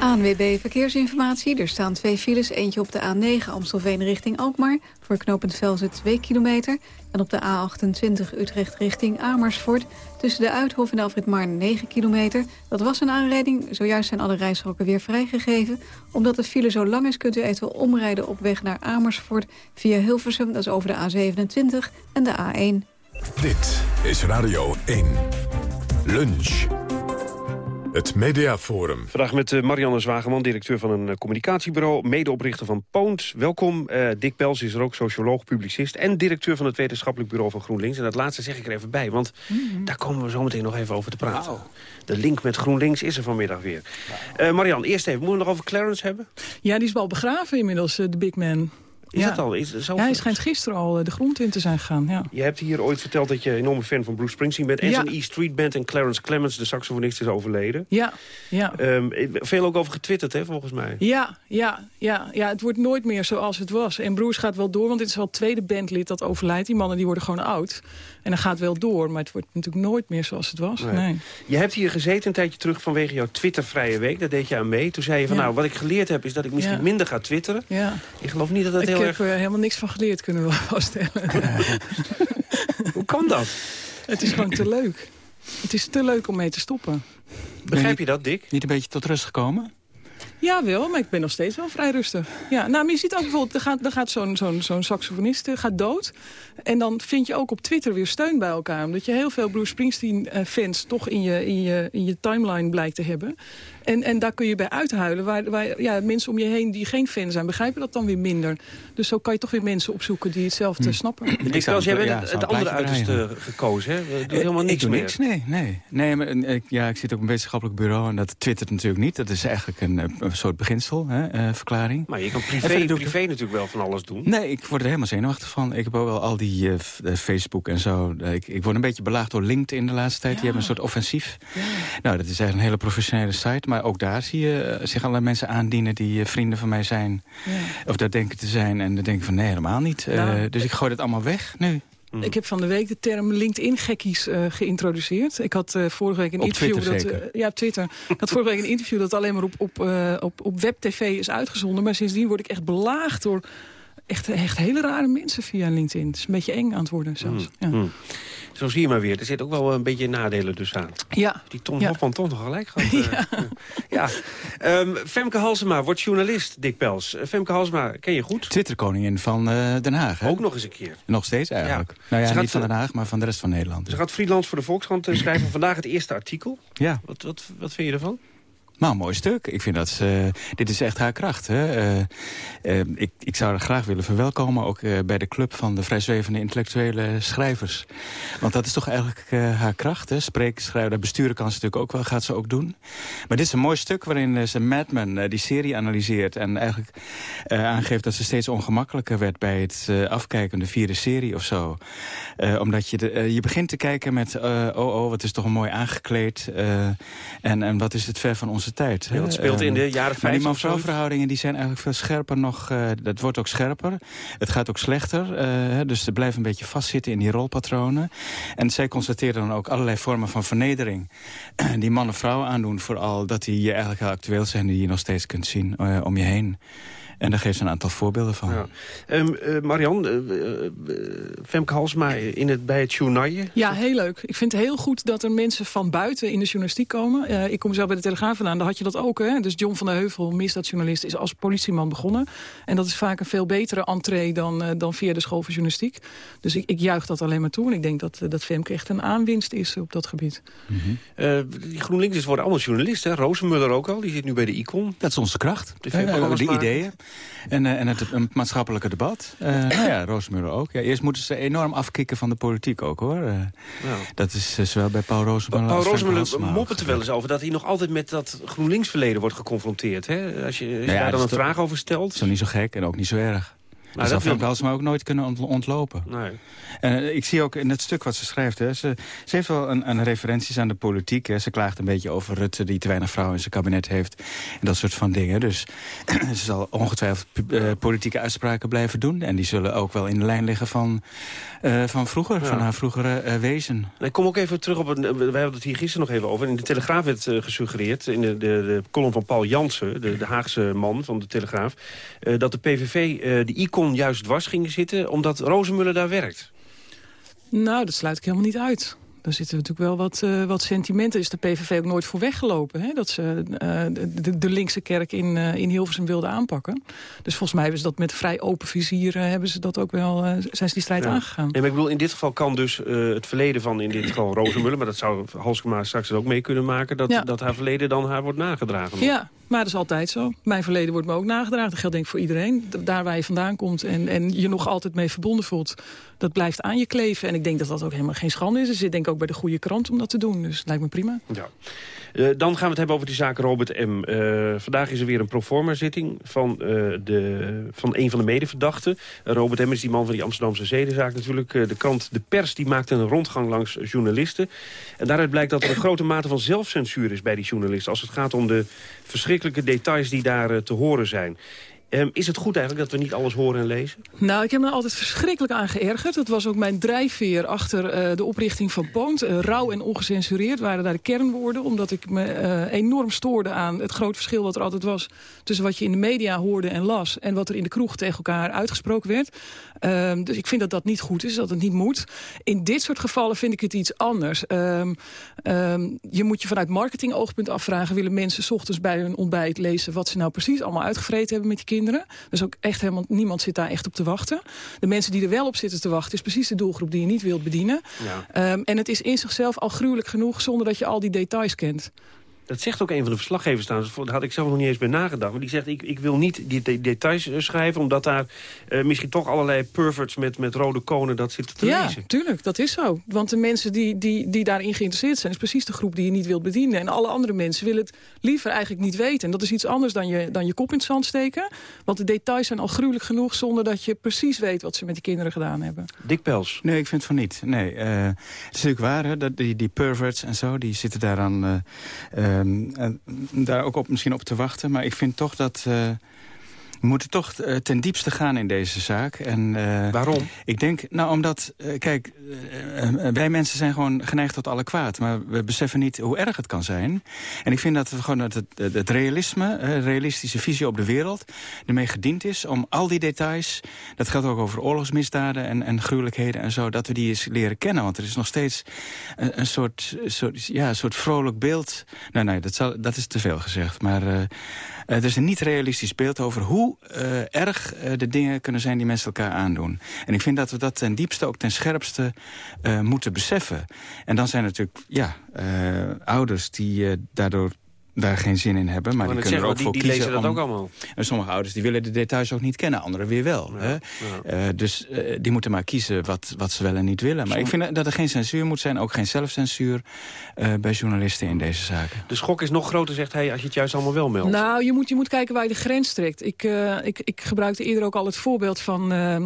ANWB Verkeersinformatie. Er staan twee files. Eentje op de A9 Amstelveen richting Alkmaar. Voor knooppunt Velzen 2 kilometer. En op de A28 Utrecht richting Amersfoort. Tussen de Uithof en Alfred Marn 9 kilometer. Dat was een aanrijding. Zojuist zijn alle rijstroken weer vrijgegeven. Omdat de file zo lang is kunt u eventueel omrijden op weg naar Amersfoort. Via Hilversum, dat is over de A27 en de A1. Dit is Radio 1. Lunch. Het Mediaforum. Vandaag met uh, Marianne Zwageman, directeur van een uh, communicatiebureau... medeoprichter van Poont. Welkom. Uh, Dick Pels is er ook socioloog, publicist... en directeur van het wetenschappelijk bureau van GroenLinks. En dat laatste zeg ik er even bij, want mhm. daar komen we zo meteen nog even over te praten. De link met GroenLinks is er vanmiddag weer. Wow. Marianne, eerst even, moeten we nog over Clarence hebben? Ja, die is wel begraven inmiddels, de big man. Is dat al? Is, ja, hij schijnt gisteren al eh, de grond in te zijn gegaan. Ja. Je hebt hier ooit verteld dat je een enorme fan van Bruce Springsteen bent. En zijn E Street Band en Clarence Clemens, de saxofonist, is overleden. Ja, ja. Um, veel ook over getwitterd, hè, volgens mij. Ja, ja, ja, ja, het wordt nooit meer zoals het was. En Bruce gaat wel door, want dit is al het tweede bandlid dat overlijdt. Die mannen die worden gewoon oud. En dan gaat wel door, maar het wordt natuurlijk nooit meer zoals het was. Nee. Je hebt hier gezeten een tijdje terug vanwege jouw Twittervrije week. Daar deed je aan mee. Toen zei je van, nou, wat ik geleerd heb is dat ik misschien minder ga twitteren. Ja. Ik geloof niet dat dat ik heel erg... Ik heb er helemaal niks van geleerd, kunnen we vaststellen. Hoe kan dat? Het is gewoon te leuk. Het is te leuk om mee te stoppen. Begrijp je dat, Dick? Niet een beetje tot rust gekomen? Ja, wel, maar ik ben nog steeds wel vrij rustig. Ja, nou, maar je ziet ook bijvoorbeeld, er gaat, er gaat zo'n zo'n zo'n saxofonist eh, gaat dood. En dan vind je ook op Twitter weer steun bij elkaar. Omdat je heel veel Bruce Springsteen-fans toch in je, in, je, in je timeline blijkt te hebben. En, en daar kun je bij uithuilen. Waar, waar ja, mensen om je heen die geen fan zijn, begrijpen dat dan weer minder. Dus zo kan je toch weer mensen opzoeken die hetzelfde hm. snappen. Ik zou, jij bent ja, het, het andere uiterste gekozen, hè? Je doet helemaal niks ik meer. Niks, nee, nee. nee maar, ik, ja, ik zit op een wetenschappelijk bureau en dat twittert natuurlijk niet. Dat is eigenlijk een, een soort beginsel, hè, uh, verklaring. Maar je kan privé, privé natuurlijk wel van alles doen. Nee, ik word er helemaal zenuwachtig van. Ik heb ook wel al die uh, Facebook en zo. Ik, ik word een beetje belaagd door LinkedIn de laatste tijd. Die hebben een soort offensief. Ja. Nou, dat is eigenlijk een hele professionele site. Maar ook daar zie je uh, zich allerlei mensen aandienen die vrienden van mij zijn. Ja. Of dat denken te zijn. En dan denk ik van nee, helemaal niet. Nou, dus ik gooi het allemaal weg nu. Mm. Ik heb van de week de term LinkedIn-gekkies uh, geïntroduceerd. Ik had uh, vorige week een op interview... Twitter, dat, uh, ja, op Twitter. ik had vorige week een interview dat alleen maar op, op, op, op webtv is uitgezonden. Maar sindsdien word ik echt belaagd door echt, echt hele rare mensen via LinkedIn. Het is een beetje eng aan het worden zelfs. Mm. Ja. Mm. Zo zie je maar weer. Er zit ook wel een beetje nadelen dus aan. Ja. Die Tom ja. Hofman toch nog gelijk gehad. ja. ja. Um, Femke Halsema wordt journalist, Dick Pels. Uh, Femke Halsema ken je goed? Twitterkoningin van uh, Den Haag. Hè? Ook nog eens een keer. Nog steeds eigenlijk. Ja. Nou ja, niet van Den Haag, maar van de rest van Nederland. Ze gaat freelance voor de Volkskrant schrijven. Vandaag het eerste artikel. Ja. Wat, wat, wat vind je ervan? Nou, mooi stuk. Ik vind dat ze, dit is echt haar kracht. Hè? Uh, uh, ik, ik zou haar graag willen verwelkomen, ook bij de club van de vrijzwevende intellectuele schrijvers. Want dat is toch eigenlijk haar kracht. Hè? Spreken, schrijven, besturen kan ze natuurlijk ook wel, gaat ze ook doen. Maar dit is een mooi stuk waarin ze Mad Men, die serie, analyseert. En eigenlijk aangeeft dat ze steeds ongemakkelijker werd bij het afkijken, de vierde serie of zo. omdat je, de, je begint te kijken met, oh oh, wat is toch een mooi aangekleed. en, en wat is het ver van onze tijd. Ja, dat speelt in de jaren 50. Maar die man-vrouw verhoudingen die zijn eigenlijk veel scherper nog. Uh, dat wordt ook scherper. Het gaat ook slechter. Uh, dus ze blijven een beetje vastzitten in die rolpatronen. En zij constateren dan ook allerlei vormen van vernedering. die mannen vrouwen aandoen vooral. Dat die eigenlijk heel actueel zijn. Die je nog steeds kunt zien uh, om je heen. En daar geeft ze een aantal voorbeelden van. Ja. Um, uh, Marian, uh, uh, Femke Halsma in het, bij het journaille. Ja, heel leuk. Ik vind het heel goed dat er mensen van buiten in de journalistiek komen. ik kom zelf bij de Telegraaf vandaan, daar had je dat ook. Hè? Dus John van der Heuvel, misdaadjournalist, is als politieman begonnen. En dat is vaak een veel betere entree dan, dan via de school van journalistiek. Dus ik, ik juich dat alleen maar toe. En ik denk dat, dat Femke echt een aanwinst is op dat gebied. Mm -hmm. die GroenLinks worden allemaal journalisten. Rozenmuller ook al, die zit nu bij de ICON. Dat is onze kracht. De, de, de ideeën. En, uh, en het, het maatschappelijke debat. Uh, nou ja, Roosmuller ook. Ja, eerst moeten ze enorm afkicken van de politiek ook, hoor. Uh, ja. Dat is zowel bij Paul Roosmuller Paul Roosmuller moppert er wel eens over... dat hij nog altijd met dat GroenLinks-verleden wordt geconfronteerd. Hè? Als je, als je nou ja, daar dan een vraag over stelt. Dat is niet zo gek en ook niet zo erg. Maar dus dat zou Femke maar ook nooit kunnen ontlopen. Nee. En uh, ik zie ook in het stuk wat ze schrijft... Hè, ze, ze heeft wel een, een referenties aan de politiek. Hè. Ze klaagt een beetje over Rutte die te weinig vrouwen in zijn kabinet heeft. En dat soort van dingen. Dus ze zal ongetwijfeld uh, politieke uitspraken blijven doen. En die zullen ook wel in de lijn liggen van, uh, van vroeger. Ja. Van haar vroegere wezen. Ik kom ook even terug op... Een, wij hadden het hier gisteren nog even over. In de Telegraaf werd gesuggereerd... in de, de, de column van Paul Jansen, de, de Haagse man van de Telegraaf... dat de PVV de icon juist dwars gingen zitten... omdat Rozenmuller daar werkt? Nou, dat sluit ik helemaal niet uit. Daar zitten natuurlijk wel wat, uh, wat sentimenten. Is de PVV ook nooit voor weggelopen. Hè? Dat ze uh, de, de, linkse kerk in, uh, in Hilversum wilden aanpakken. Dus volgens mij hebben ze dat met vrij open vizier... hebben ze dat ook wel, zijn ze die strijd ja. aangegaan. Nee, maar ik bedoel, in dit geval kan dus het verleden van in dit geval Rozenmuller... maar dat zou Halskema straks ook mee kunnen maken... dat, ja. dat haar verleden dan haar wordt nagedragen. Ja, maar dat is altijd zo. Mijn verleden wordt me ook nagedragen. Dat geldt denk ik voor iedereen. Daar waar je vandaan komt en, en je nog altijd mee verbonden voelt... dat blijft aan je kleven. En ik denk dat dat ook helemaal geen schande is. Er zit denk ik ook bij de goede krant om dat te doen. Dus het lijkt me prima. Ja. Uh, dan gaan we het hebben over die zaak Robert M. Uh, vandaag is er weer een proforma-zitting van, uh, de, van een van de medeverdachten. Robert M. is die man van die Amsterdamse zedenzaak natuurlijk. de krant De Pers die maakte een rondgang langs journalisten. En daaruit blijkt dat er een grote mate van zelfcensuur is bij die journalisten... als het gaat om de verschrikkelijke details die daar te horen zijn. Um, is het goed eigenlijk dat we niet alles horen en lezen? Nou, ik heb me altijd verschrikkelijk aan geërgerd. Dat was ook mijn drijfveer achter uh, de oprichting van Poont. Uh, rauw en ongecensureerd waren daar de kernwoorden. Omdat ik me uh, enorm stoorde aan het groot verschil wat er altijd was... tussen wat je in de media hoorde en las... en wat er in de kroeg tegen elkaar uitgesproken werd. Um, dus ik vind dat dat niet goed is, dat het niet moet. In dit soort gevallen vind ik het iets anders. Um, je moet je vanuit marketingoogpunt afvragen... willen mensen ochtends bij hun ontbijt lezen... wat ze nou precies allemaal uitgevreten hebben met je kinderen? Dus ook echt helemaal niemand zit daar echt op te wachten. De mensen die er wel op zitten te wachten... is precies de doelgroep die je niet wilt bedienen. Ja. Um, en het is in zichzelf al gruwelijk genoeg... zonder dat je al die details kent. Dat zegt ook een van de verslaggevers staan. Daar had ik zelf nog niet eens bij nagedacht. Maar die zegt, ik, ik wil niet die details eh, schrijven... omdat daar uh, misschien toch allerlei perverts met, met rode konen dat zitten te ja, lezen. Ja, tuurlijk, dat is zo. Want de mensen die, die, die daarin geïnteresseerd zijn... is precies de groep die je niet wilt bedienen. En alle andere mensen willen het liever eigenlijk niet weten. En dat is iets anders dan je, dan je kop in het zand steken. Want de details zijn al gruwelijk genoeg... zonder dat je precies weet wat ze met die kinderen gedaan hebben. Dick Pels. Nee, ik vind van niet. Nee, uh, het is natuurlijk waar, hè, dat die, die perverts en zo... die zitten daaraan... Uh, Um, daar ook op, misschien op te wachten. Maar ik vind toch dat... We moeten toch uh, ten diepste gaan in deze zaak. En, uh, Waarom? Ik denk, nou omdat, uh, kijk, wij mensen zijn gewoon geneigd tot alle kwaad. Maar we beseffen niet hoe erg het kan zijn. En ik vind dat we gewoon het, het, het realisme, realistische visie op de wereld... ermee gediend is om al die details... dat geldt ook over oorlogsmisdaden en, en gruwelijkheden en zo... dat we die eens leren kennen. Want er is nog steeds een, een soort, soort, ja, een soort vrolijk beeld... Nou nee, dat, zal, dat is te veel gezegd, maar... Uh, er is een niet realistisch beeld over hoe uh, erg uh, de dingen kunnen zijn die mensen elkaar aandoen. En ik vind dat we dat ten diepste, ook ten scherpste moeten beseffen. En dan zijn natuurlijk ja, ouders die daardoor daar geen zin in hebben. Maar, maar die kunnen er ook die, voor die kiezen lezen dat om, ook allemaal. En sommige ouders die willen de details ook niet kennen, anderen weer wel. Ja, hè? ja. Uh, dus uh, die moeten maar kiezen wat, wat ze wel en niet willen. Maar Som... ik vind dat er geen censuur moet zijn, ook geen zelfcensuur uh, bij journalisten in deze zaken. De schok is nog groter, zegt hij, als je het juist allemaal wel meldt. Nou, je moet, je moet kijken waar je de grens trekt. Ik, ik, ik gebruikte eerder ook al het voorbeeld van ehm,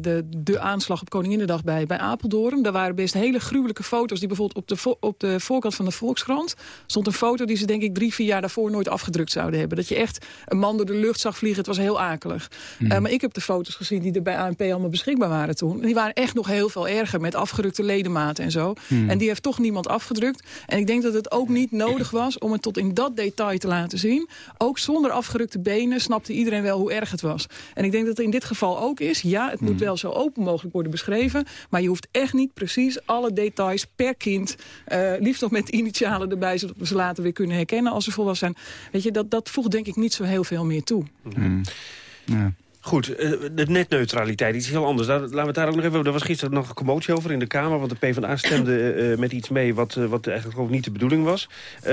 de, de aanslag op Koninginnedag bij, bij Apeldoorn. Daar waren best hele gruwelijke foto's die bijvoorbeeld op de, vo op de voorkant van de Volkskrant stond een foto die ze denk ik drie, vier jaar daarvoor nooit afgedrukt zouden hebben. Dat je echt een man door de lucht zag vliegen. Het was heel akelig. Mm. Uh, maar ik heb de foto's gezien die er bij ANP allemaal beschikbaar waren toen. Die waren echt nog heel veel erger met afgerukte ledematen en zo. Mm. En die heeft toch niemand afgedrukt. En ik denk dat het ook niet nodig was om het tot in dat detail te laten zien. Ook zonder afgerukte benen snapte iedereen wel hoe erg het was. En ik denk dat het in dit geval ook is. Ja, het mm. moet wel zo open mogelijk worden beschreven. Maar je hoeft echt niet precies alle details per kind... Uh, liefst nog met initialen erbij, zodat we ze later weer kunnen herkennen als ze volwassen zijn. Weet je, dat, dat voegt denk ik niet zo heel veel meer toe. Mm. Ja. Goed, de netneutraliteit, iets heel anders. Daar, laten we het daar ook nog even... Er was gisteren nog een commotie over in de Kamer... want de PvdA stemde uh, met iets mee wat, wat eigenlijk ook niet de bedoeling was. Uh,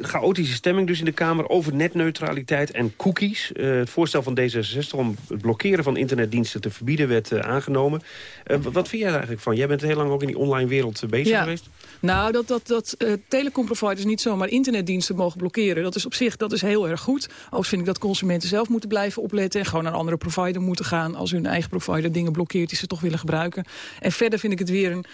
chaotische stemming dus in de Kamer over netneutraliteit en cookies. Uh, het voorstel van D66 om het blokkeren van internetdiensten te verbieden werd uh, aangenomen. Uh, wat vind jij daar eigenlijk van? Jij bent heel lang ook in die online wereld bezig ja. geweest. Nou, dat, dat, dat telecomproviders niet zomaar internetdiensten mogen blokkeren... dat is op zich dat is heel erg goed. Overigens vind ik dat consumenten zelf moeten blijven opletten... en gewoon naar een andere provider moeten gaan... als hun eigen provider dingen blokkeert die ze toch willen gebruiken. En verder vind ik het weer een,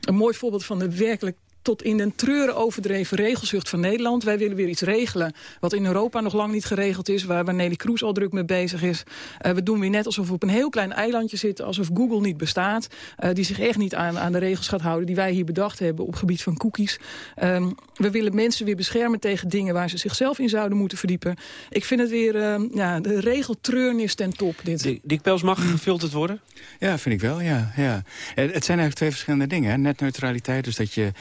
een mooi voorbeeld van de werkelijk tot in den treuren overdreven regelzucht van Nederland. Wij willen weer iets regelen wat in Europa nog lang niet geregeld is... waar, waar Nelly Kroes al druk mee bezig is. Uh, we doen weer net alsof we op een heel klein eilandje zitten... alsof Google niet bestaat. Uh, die zich echt niet aan, aan de regels gaat houden... die wij hier bedacht hebben op gebied van cookies. Um, we willen mensen weer beschermen tegen dingen... waar ze zichzelf in zouden moeten verdiepen. Ik vind het weer uh, ja, de regeltreurnis ten top. Dit. Dick, Dick Pels mag gefilterd worden? Ja, vind ik wel, ja. ja. Het zijn eigenlijk twee verschillende dingen. Hè. Netneutraliteit, dus dat je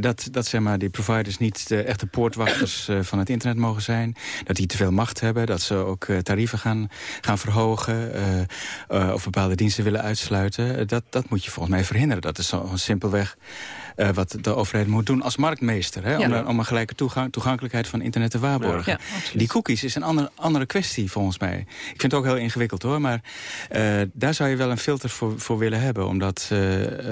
dat, dat zeg maar, die providers niet de echte poortwachters eh, van het internet mogen zijn. Dat die te veel macht hebben. Dat ze ook eh, tarieven gaan, gaan verhogen. eh, eh, of bepaalde diensten willen uitsluiten. Eh, dat, dat moet je volgens mij verhinderen. Dat is zo simpelweg eh, wat de overheid moet doen als marktmeester. Hè? Om, Ja. om een gelijke toegang, toegankelijkheid van internet te waarborgen. Ja, die cookies is een andere, andere kwestie volgens mij. Ik vind het ook heel ingewikkeld hoor. Maar eh, daar zou je wel een filter voor, voor willen hebben. Omdat eh,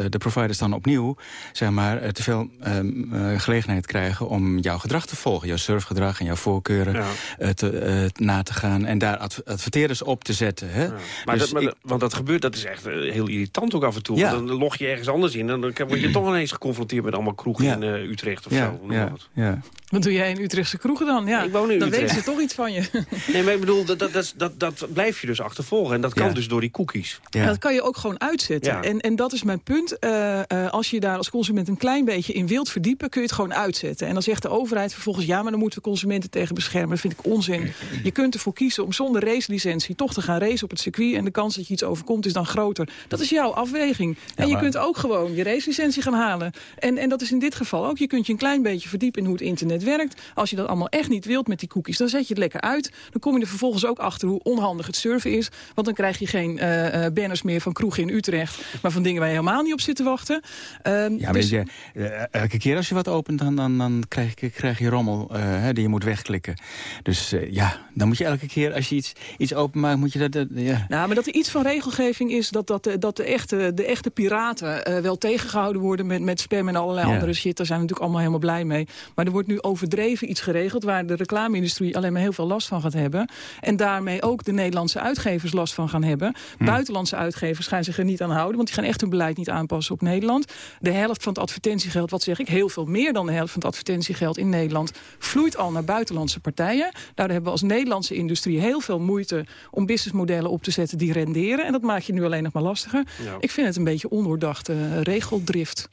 de providers dan opnieuw zeg maar, te veel ehm, eh, gelegenheid krijgen om jouw gedrag te volgen. Jouw surfgedrag en jouw voorkeuren Ja. eh, te, eh, na te gaan. En daar adv- adverteerders op te zetten. Hè? Maar Dus dat, maar ik- want dat gebeurt, dat is echt heel irritant ook af en toe. Ja. Dan log je ergens anders in en dan word je toch ineens geconfronteerd met allemaal kroegen Ja. in eh, Utrecht of ja, zo. ja, ja. Wat doe jij in Utrechtse kroegen dan? Ja, Ik woon in dan Utrecht. weten ze toch iets van je. Nee, maar ik bedoel, dat, dat, dat, dat, dat blijf je dus achtervolgen. En dat kan Ja. dus door die cookies. Ja. Dat kan je ook gewoon uitzetten. Ja. En, en dat is mijn punt. Eh, eh, als je daar als consument een klein beetje in wilt verdiepen... kun je het gewoon uitzetten. En dan zegt de overheid vervolgens... ja, maar dan moeten we consumenten tegen beschermen. Dat vind ik onzin. Je kunt ervoor kiezen om zonder racelicentie... toch te gaan racen op het circuit. En de kans dat je iets overkomt is dan groter. Dat is jouw afweging. en je maar- kunt ook gewoon je racelicentie gaan halen. En, en dat is in dit geval ook. Je kunt je een klein beetje verdiepen in hoe het internet werkt. Als je dat allemaal echt niet wilt met die cookies... dan zet je het lekker uit. Dan kom je er vervolgens ook achter hoe onhandig het surfen is. Want dan krijg je geen eh, eh, banners meer van kroegen in Utrecht... maar van dingen waar je helemaal niet op zit te wachten. Ehm, Ja, dus- weet je, eh, elke keer als je wat opent, dan, dan, dan krijg, je, krijg je rommel die je moet wegklikken. Dus ja, dan moet je elke keer als je iets, iets openmaakt, moet je dat... dat ja. Nou, maar dat er iets van regelgeving is... dat, dat, de, dat de, echte, de echte piraten wel tegengehouden worden... Met, met en allerlei Ja. andere shit. Daar zijn we natuurlijk allemaal helemaal blij mee. Maar er wordt nu overdreven iets geregeld... waar de reclame-industrie alleen maar heel veel last van gaat hebben. En daarmee ook de Nederlandse uitgevers last van gaan hebben. Hm. Buitenlandse uitgevers gaan zich er niet aan houden... want die gaan echt hun beleid niet aanpassen op Nederland. De helft van het advertentiegeld, wat zeg ik... heel veel meer dan de helft van het advertentiegeld in Nederland... vloeit al naar buitenlandse partijen. Daar hebben we als Nederlandse industrie heel veel moeite... om businessmodellen op te zetten die renderen. En dat maak je nu alleen nog maar lastiger. Ja. Ik vind het een beetje ondoordachte eh, regeldrift.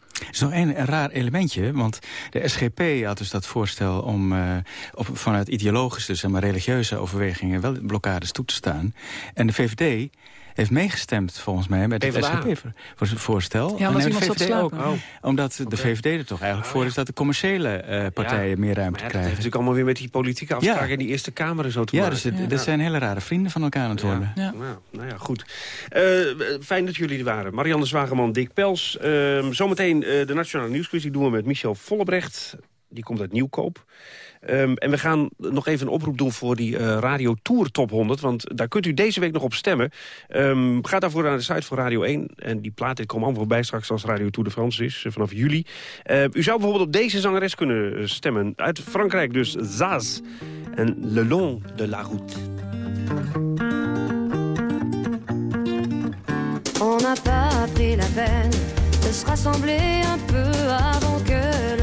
Een raar elementje, want de SGP had dus dat voorstel om eh, op, vanuit ideologische, zeg maar religieuze overwegingen wel blokkades toe te staan. En de VVD heeft meegestemd volgens mij met het. SGP-voorstel. Ja, zat te slapen. ook. Omdat de VVD er toch eigenlijk voor is dat de commerciële eh, partijen Ja. meer ruimte ja, dat heeft krijgen. natuurlijk allemaal weer met die politieke afspraken Ja. in die Eerste Kamer en zo te Ja, maken. dus het, dit zijn hele rare vrienden van elkaar aan het worden. Ja. Nou, nou ja, goed. Eh, fijn dat jullie er waren. Marianne Zwageman, Dick Pels. Eh, zometeen eh, de Nationale Nieuwsquiz. Die doen we met Michel Vollebrecht. Die komt uit Nieuwkoop. Ehm, en we gaan nog even een oproep doen voor die eh, Radio Tour Top 100. Want daar kunt u deze week nog op stemmen. Ehm, ga daarvoor naar de site van Radio 1. En die plaat dit komt allemaal voorbij straks als Radio Tour de France is. eh, vanaf juli. Eh, u zou bijvoorbeeld op deze zangeres kunnen eh, stemmen. Uit Frankrijk dus Zaz. En Le Long de la Route. On n'a pas pris la peine se rassembler un peu avant que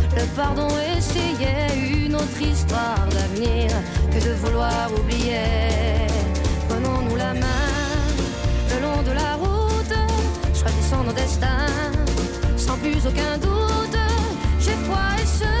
le pardon, essayer une autre histoire d'avenir que de vouloir oublier. Prenons-nous la main le long de la route, choisissons nos destins, sans plus aucun doute. J'ai foi et ce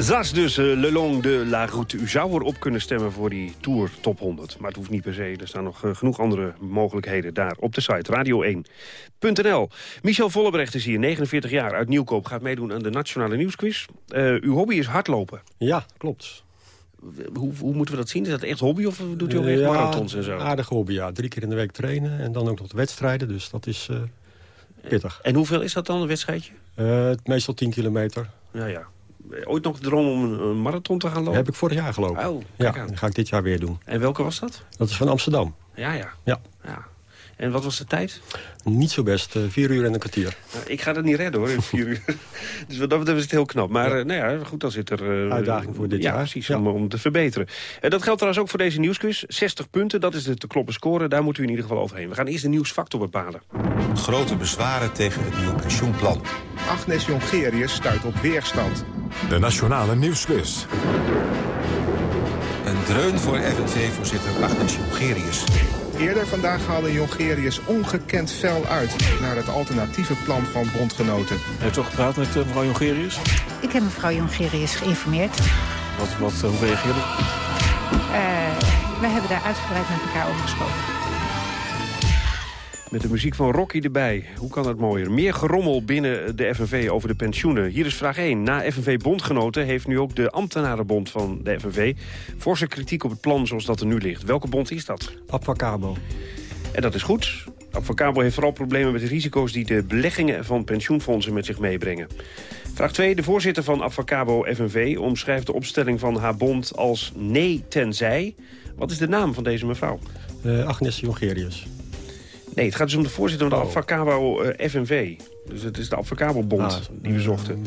Zas dus, uh, Le Long de La Route. U zou erop kunnen stemmen voor die Tour Top 100. Maar het hoeft niet per se. Er staan nog uh, genoeg andere mogelijkheden daar op de site. Radio1.nl. Michel Vollebrecht is hier, 49 jaar, uit Nieuwkoop. Gaat meedoen aan de Nationale Nieuwsquiz. Uh, uw hobby is hardlopen. Ja, klopt. Hoe, hoe, moeten we dat zien? Is dat echt hobby of doet u ook echt marathons en zo? aardige hobby, ja. Drie keer in de week trainen en dan ook nog de wedstrijden. Dus dat is pittig. En hoeveel is dat dan, een wedstrijdje? Uh, meestal 10 kilometer. Ja, ja. Ooit nog de droom om een, marathon te gaan lopen? heb ik vorig jaar gelopen. Oh, ja, dat ga ik dit jaar weer doen. En welke was dat? Dat is van Amsterdam. Ja, ja. Ja. ja. En wat was de tijd? Niet zo best, uh, vier uur en een kwartier. Nou, ik ga dat niet redden hoor, in vier uur. dus wat dat betreft is het heel knap. Maar ja. Uh, nou ja, goed, dan zit er... Uh, Uitdaging voor dit ja, jaar. Precies, ja, precies, om, om te verbeteren. En dat geldt trouwens ook voor deze nieuwsquiz. 60 punten, dat is de te kloppen score. Daar moeten we in ieder geval overheen. We gaan eerst de nieuwsfactor bepalen. Grote bezwaren tegen het nieuwe pensioenplan. Agnes Jongerius stuit op weerstand. De Nationale Nieuwsquiz. Een dreun voor FNV-voorzitter Agnes Jongerius. Eerder vandaag haalde Jongerius ongekend fel uit... naar het alternatieve plan van bondgenoten. Heeft u al gepraat met uh, mevrouw Jongerius? Ik heb mevrouw Jongerius geïnformeerd. Wat, wat, uh, hoe reageerde? Uh, we hebben daar uitgebreid met elkaar over gesproken. Met de muziek van Rocky erbij. Hoe kan dat mooier? Meer gerommel binnen de FNV over de pensioenen. Hier is vraag 1. Na FNV-bondgenoten heeft nu ook de ambtenarenbond van de FNV... forse kritiek op het plan zoals dat er nu ligt. Welke bond is dat? Abfacabo. En dat is goed. Abfacabo heeft vooral problemen met de risico's... die de beleggingen van pensioenfondsen met zich meebrengen. Vraag 2. De voorzitter van Abfacabo FNV omschrijft de opstelling van haar bond als nee tenzij. Wat is de naam van deze mevrouw? Uh, Agnes Jongerius. Nee, het gaat dus om de voorzitter van de oh. Uh, FNV. Dus het is de Advocabo-bond ah, die we zochten.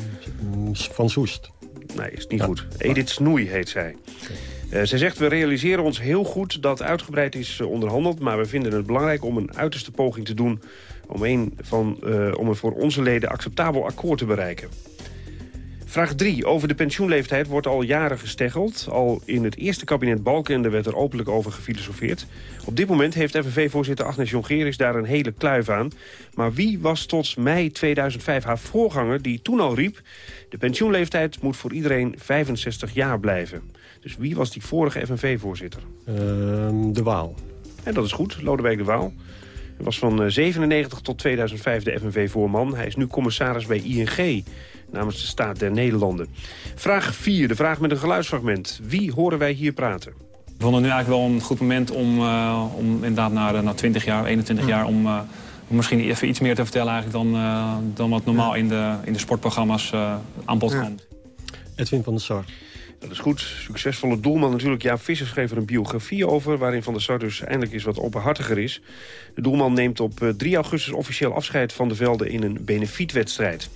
Van Soest. Nee, is niet ja. goed. Edith Snoei heet zij. Okay. Uh, zij zegt, we realiseren ons heel goed dat uitgebreid is uh, onderhandeld... maar we vinden het belangrijk om een uiterste poging te doen... om een, van, om een voor onze leden acceptabel akkoord te bereiken. Vraag 3. Over de pensioenleeftijd wordt al jaren gesteggeld. Al in het eerste kabinet Balkenende werd er openlijk over gefilosofeerd. Op dit moment heeft FNV-voorzitter Agnes Jongerius daar een hele kluif aan. Maar wie was tot mei 2005 haar voorganger die toen al riep... de pensioenleeftijd moet voor iedereen 65 jaar blijven? Dus wie was die vorige FNV-voorzitter? Uh, de Waal. En dat is goed, Lodewijk de Waal. Hij was van 97 tot 2005 de FNV-voorman. Hij is nu commissaris bij ING namens de staat der Nederlanden. Vraag 4, de vraag met een geluidsfragment. Wie horen wij hier praten? We vonden nu eigenlijk wel een goed moment om, uh, om inderdaad na, na 20 jaar, 21 jaar... Om, uh, om misschien even iets meer te vertellen eigenlijk dan, uh, dan wat normaal in de, in de sportprogramma's aan bod komt. Edwin van der Sar. Dat is goed. Succesvolle doelman natuurlijk. Ja, Visser schreef er een biografie over... waarin Van der Sar dus eindelijk eens wat openhartiger is. De doelman neemt op 3 augustus officieel afscheid van de velden... in een benefietwedstrijd.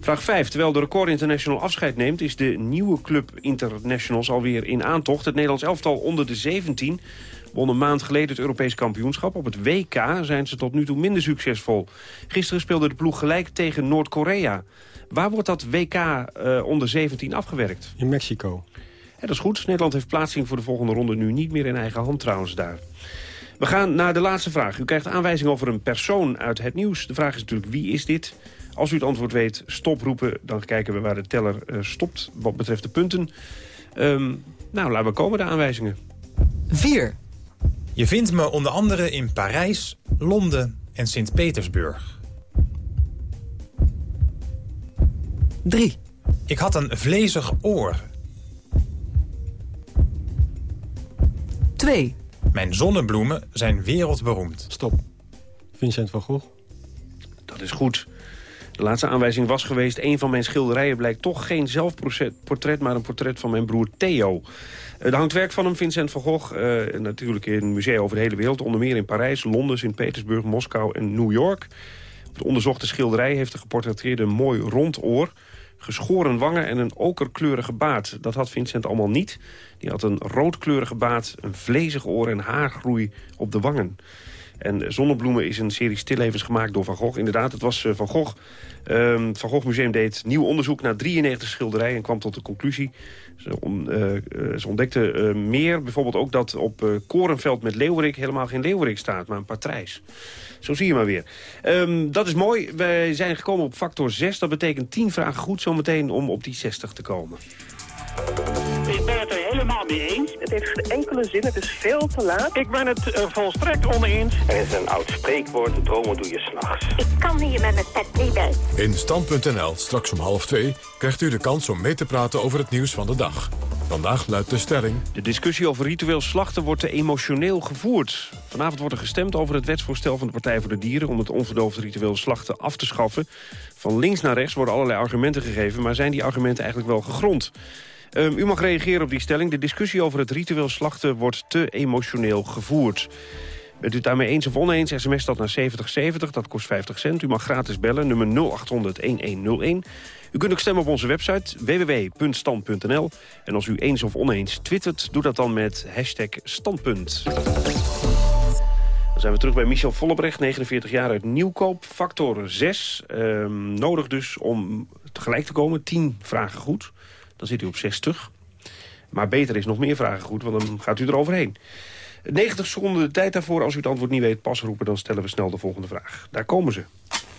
Vraag 5. Terwijl de Record International afscheid neemt... is de nieuwe Club Internationals alweer in aantocht. Het Nederlands elftal onder de 17 won een maand geleden het Europees kampioenschap. Op het WK zijn ze tot nu toe minder succesvol. Gisteren speelde de ploeg gelijk tegen Noord-Korea. Waar wordt dat WK uh, onder 17 afgewerkt? In Mexico. Ja, dat is goed. Nederland heeft plaatsing voor de volgende ronde nu niet meer in eigen hand trouwens daar. We gaan naar de laatste vraag. U krijgt aanwijzing over een persoon uit het nieuws. De vraag is natuurlijk wie is dit? Als u het antwoord weet, stop roepen. Dan kijken we waar de teller uh, stopt wat betreft de punten. Um, nou, laten we komen, de aanwijzingen. 4. Je vindt me onder andere in Parijs, Londen en Sint-Petersburg. 3. Ik had een vlezig oor. 2. Mijn zonnebloemen zijn wereldberoemd. Stop. Vincent van Gogh. Dat is goed. De laatste aanwijzing was geweest... een van mijn schilderijen blijkt toch geen zelfportret... maar een portret van mijn broer Theo. Er hangt werk van hem, Vincent van Gogh. Uh, natuurlijk in musea over de hele wereld. Onder meer in Parijs, Londen, Sint-Petersburg, Moskou en New York. Op de onderzochte schilderij heeft de geportretteerde een mooi rond oor. Geschoren wangen en een okerkleurige baard. Dat had Vincent allemaal niet. Die had een roodkleurige baard, een vlezig oor en haargroei op de wangen. En Zonnebloemen is een serie stillevens gemaakt door Van Gogh. Inderdaad, het was eh, Van Gogh. Het Van Gogh Museum deed nieuw onderzoek naar 93 schilderijen... en kwam tot de conclusie. Ze, on, uh, ze ontdekte uh, meer, bijvoorbeeld ook dat op Korenveld met Leeuwerik... helemaal geen Leeuwerik staat, maar een patrijs. Zo zie je maar weer. Um, dat is mooi. Wij zijn gekomen op factor 6. Dat betekent 10 vragen goed zometeen om op die 60 te komen. Helemaal mee eens. Het heeft geen enkele zin, het is veel te laat. Ik ben het uh, volstrekt oneens. Er is een oud spreekwoord, dromen doe je s'nachts. Ik kan hier met mijn pet niet bij. In Stand.nl, straks om half twee, krijgt u de kans om mee te praten over het nieuws van de dag. Vandaag luidt de stelling... De discussie over ritueel slachten wordt te emotioneel gevoerd. Vanavond wordt er gestemd over het wetsvoorstel van de Partij voor de Dieren... om het onverdoofde ritueel slachten af te schaffen. Van links naar rechts worden allerlei argumenten gegeven... maar zijn die argumenten eigenlijk wel gegrond? Um, u mag reageren op die stelling. De discussie over het ritueel slachten wordt te emotioneel gevoerd. Bent u het daarmee eens of oneens, sms dat naar 7070, dat kost 50 cent. U mag gratis bellen, nummer 0800-1101. U kunt ook stemmen op onze website www.stand.nl. En als u eens of oneens twittert, doe dat dan met hashtag standpunt. Dan zijn we terug bij Michel Vollebrecht, 49 jaar uit Nieuwkoop. Factor 6, um, nodig dus om tegelijk te komen. 10 vragen goed. Dan zit u op 60. Maar beter is nog meer vragen goed, want dan gaat u eroverheen. 90 seconden de tijd daarvoor. Als u het antwoord niet weet, pas roepen. Dan stellen we snel de volgende vraag. Daar komen ze.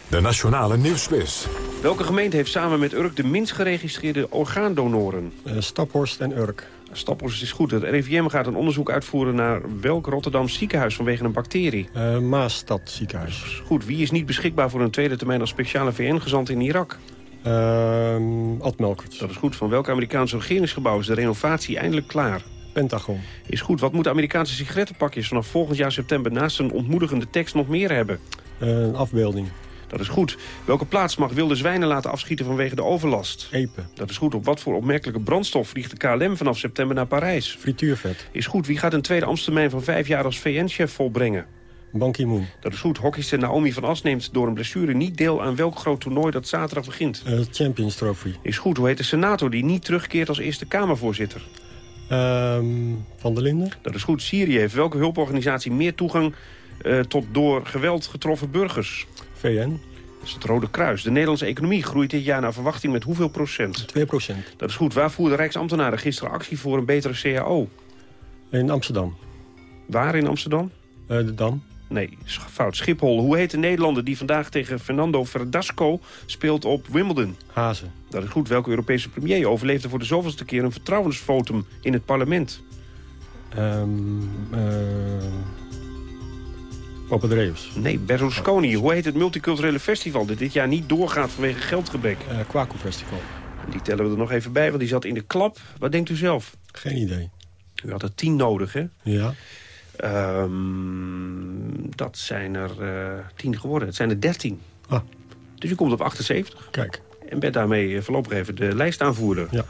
De Nationale Nieuwsquiz. Welke gemeente heeft samen met Urk de minst geregistreerde orgaandonoren? Uh, Staphorst en Urk. Staphorst is goed. Het RIVM gaat een onderzoek uitvoeren naar welk Rotterdam ziekenhuis vanwege een bacterie. Uh, Maastad ziekenhuis. Goed. Wie is niet beschikbaar voor een tweede termijn als speciale VN-gezant in Irak? Uh, Ad Melkert. Dat is goed. Van welk Amerikaanse regeringsgebouw is de renovatie eindelijk klaar? Pentagon. Is goed. Wat moeten Amerikaanse sigarettenpakjes vanaf volgend jaar september... naast een ontmoedigende tekst nog meer hebben? Uh, een afbeelding. Dat is goed. Welke plaats mag wilde zwijnen laten afschieten vanwege de overlast? Epe. Dat is goed. Op wat voor opmerkelijke brandstof vliegt de KLM vanaf september naar Parijs? Frituurvet. Is goed. Wie gaat een tweede ambtstermijn van vijf jaar als VN-chef volbrengen? Ban Ki-moon. Dat is goed. Hockeyster Naomi van As neemt door een blessure niet deel aan welk groot toernooi dat zaterdag begint. Uh, Champions Trophy. Is goed. Hoe heet de senator die niet terugkeert als Eerste Kamervoorzitter? Um, van der Linden. Dat is goed. Syrië heeft welke hulporganisatie meer toegang uh, tot door geweld getroffen burgers? VN. Dat is het Rode Kruis. De Nederlandse economie groeit dit jaar naar verwachting met hoeveel procent? 2 procent. Dat is goed. Waar voerden Rijksambtenaren gisteren actie voor een betere CAO? In Amsterdam. Waar in Amsterdam? Uh, de Dam. Nee, fout. Schiphol. Hoe heet de Nederlander die vandaag tegen Fernando Verdasco speelt op Wimbledon? Hazen. Dat is goed. Welke Europese premier overleefde voor de zoveelste keer een vertrouwensvotum in het parlement? Um, uh, Papadreus. Nee, Berlusconi. Hoe heet het multiculturele festival dat dit jaar niet doorgaat vanwege geldgebrek? Uh, Kwaku Festival. Die tellen we er nog even bij, want die zat in de klap. Wat denkt u zelf? Geen idee. U had er tien nodig, hè? Ja. Um, dat zijn er uh, tien geworden. Het zijn er dertien. Ah. Dus u komt op 78. Kijk. En bent daarmee voorlopig even de lijstaanvoerder. Ja.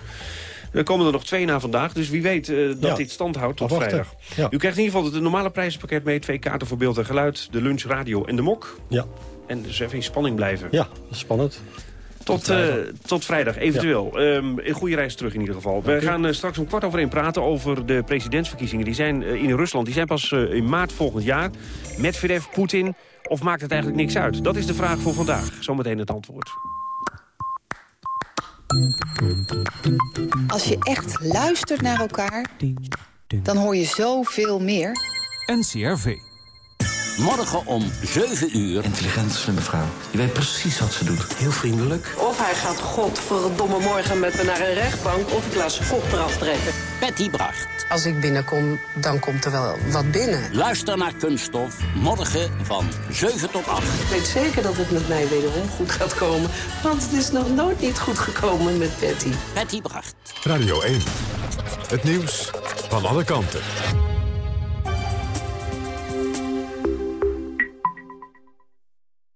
Er komen er nog twee na vandaag, dus wie weet uh, dat ja. dit stand houdt tot Afwachten. vrijdag. Ja. U krijgt in ieder geval het normale prijzenpakket mee. Twee kaarten voor beeld en geluid, de lunch, radio en de mok. Ja. En dus even in spanning blijven. Ja, spannend. Tot, tot, uh, tot vrijdag, eventueel. Ja. Um, een goede reis terug in ieder geval. We gaan uh, straks om kwart over één praten over de presidentsverkiezingen. Die zijn uh, in Rusland. Die zijn pas in maart volgend jaar. Medvedev, Poetin. Of maakt het eigenlijk niks uit? Dat is de vraag voor vandaag. Zometeen het antwoord. Als je echt luistert naar elkaar, dan hoor je zoveel meer. NCRV. Morgen om 7 uur. Intelligente, slimme vrouw. Die weet precies wat ze doet. Heel vriendelijk. Of hij gaat godverdomme morgen met me naar een rechtbank... of ik laat zijn kop eraf trekken. Betty Bracht. Als ik binnenkom, dan komt er wel wat binnen. Luister naar Kunststof. Morgen van 7 tot 8. Ik weet zeker dat het met mij wederom goed gaat komen. Want het is nog nooit niet goed gekomen met Betty. Betty Bracht. Radio 1. Het nieuws van alle kanten.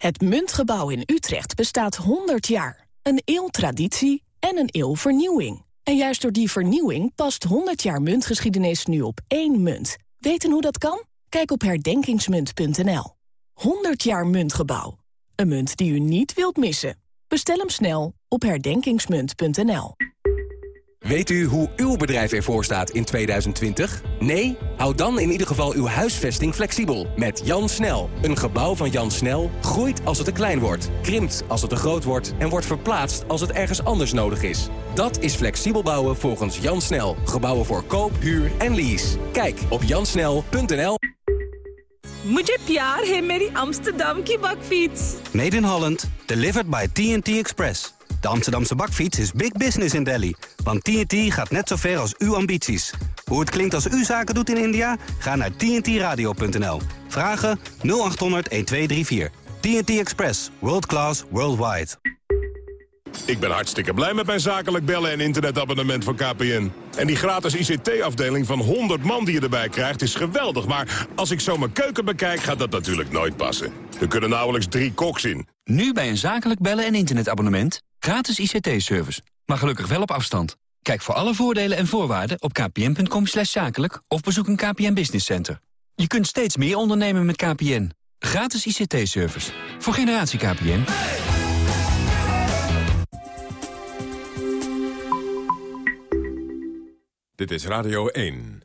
Het Muntgebouw in Utrecht bestaat 100 jaar. Een eeuw traditie en een eeuw vernieuwing. En juist door die vernieuwing past 100 jaar muntgeschiedenis nu op één munt. Weten hoe dat kan? Kijk op herdenkingsmunt.nl. 100 jaar Muntgebouw. Een munt die u niet wilt missen. Bestel hem snel op herdenkingsmunt.nl. Weet u hoe uw bedrijf ervoor staat in 2020? Nee? Houd dan in ieder geval uw huisvesting flexibel. Met Jan Snel. Een gebouw van Jan Snel groeit als het te klein wordt. Krimpt als het te groot wordt. En wordt verplaatst als het ergens anders nodig is. Dat is flexibel bouwen volgens Jan Snel. Gebouwen voor koop, huur en lease. Kijk op jansnel.nl. मुझे प्यार है मेरी Amsterdam की bakfiets. Made in Holland, delivered by TNT Express. De Amsterdamse bakfiets is big business in Delhi. Want TNT gaat net zo ver als uw ambities. Hoe het klinkt als u zaken doet in India? Ga naar tntradio.nl. Vragen 0800 1234. TNT Express. World class, worldwide. Ik ben hartstikke blij met mijn zakelijk bellen en internetabonnement van KPN. En die gratis ICT-afdeling van 100 man die je erbij krijgt is geweldig. Maar als ik zo mijn keuken bekijk, gaat dat natuurlijk nooit passen. Er kunnen nauwelijks drie koks in. Nu bij een zakelijk bellen en internetabonnement. Gratis ICT-service. Maar gelukkig wel op afstand. Kijk voor alle voordelen en voorwaarden op kpn.com zakelijk... of bezoek een KPN Business Center. Je kunt steeds meer ondernemen met KPN. Gratis ICT-service. Voor generatie KPN. Dit is Radio 1.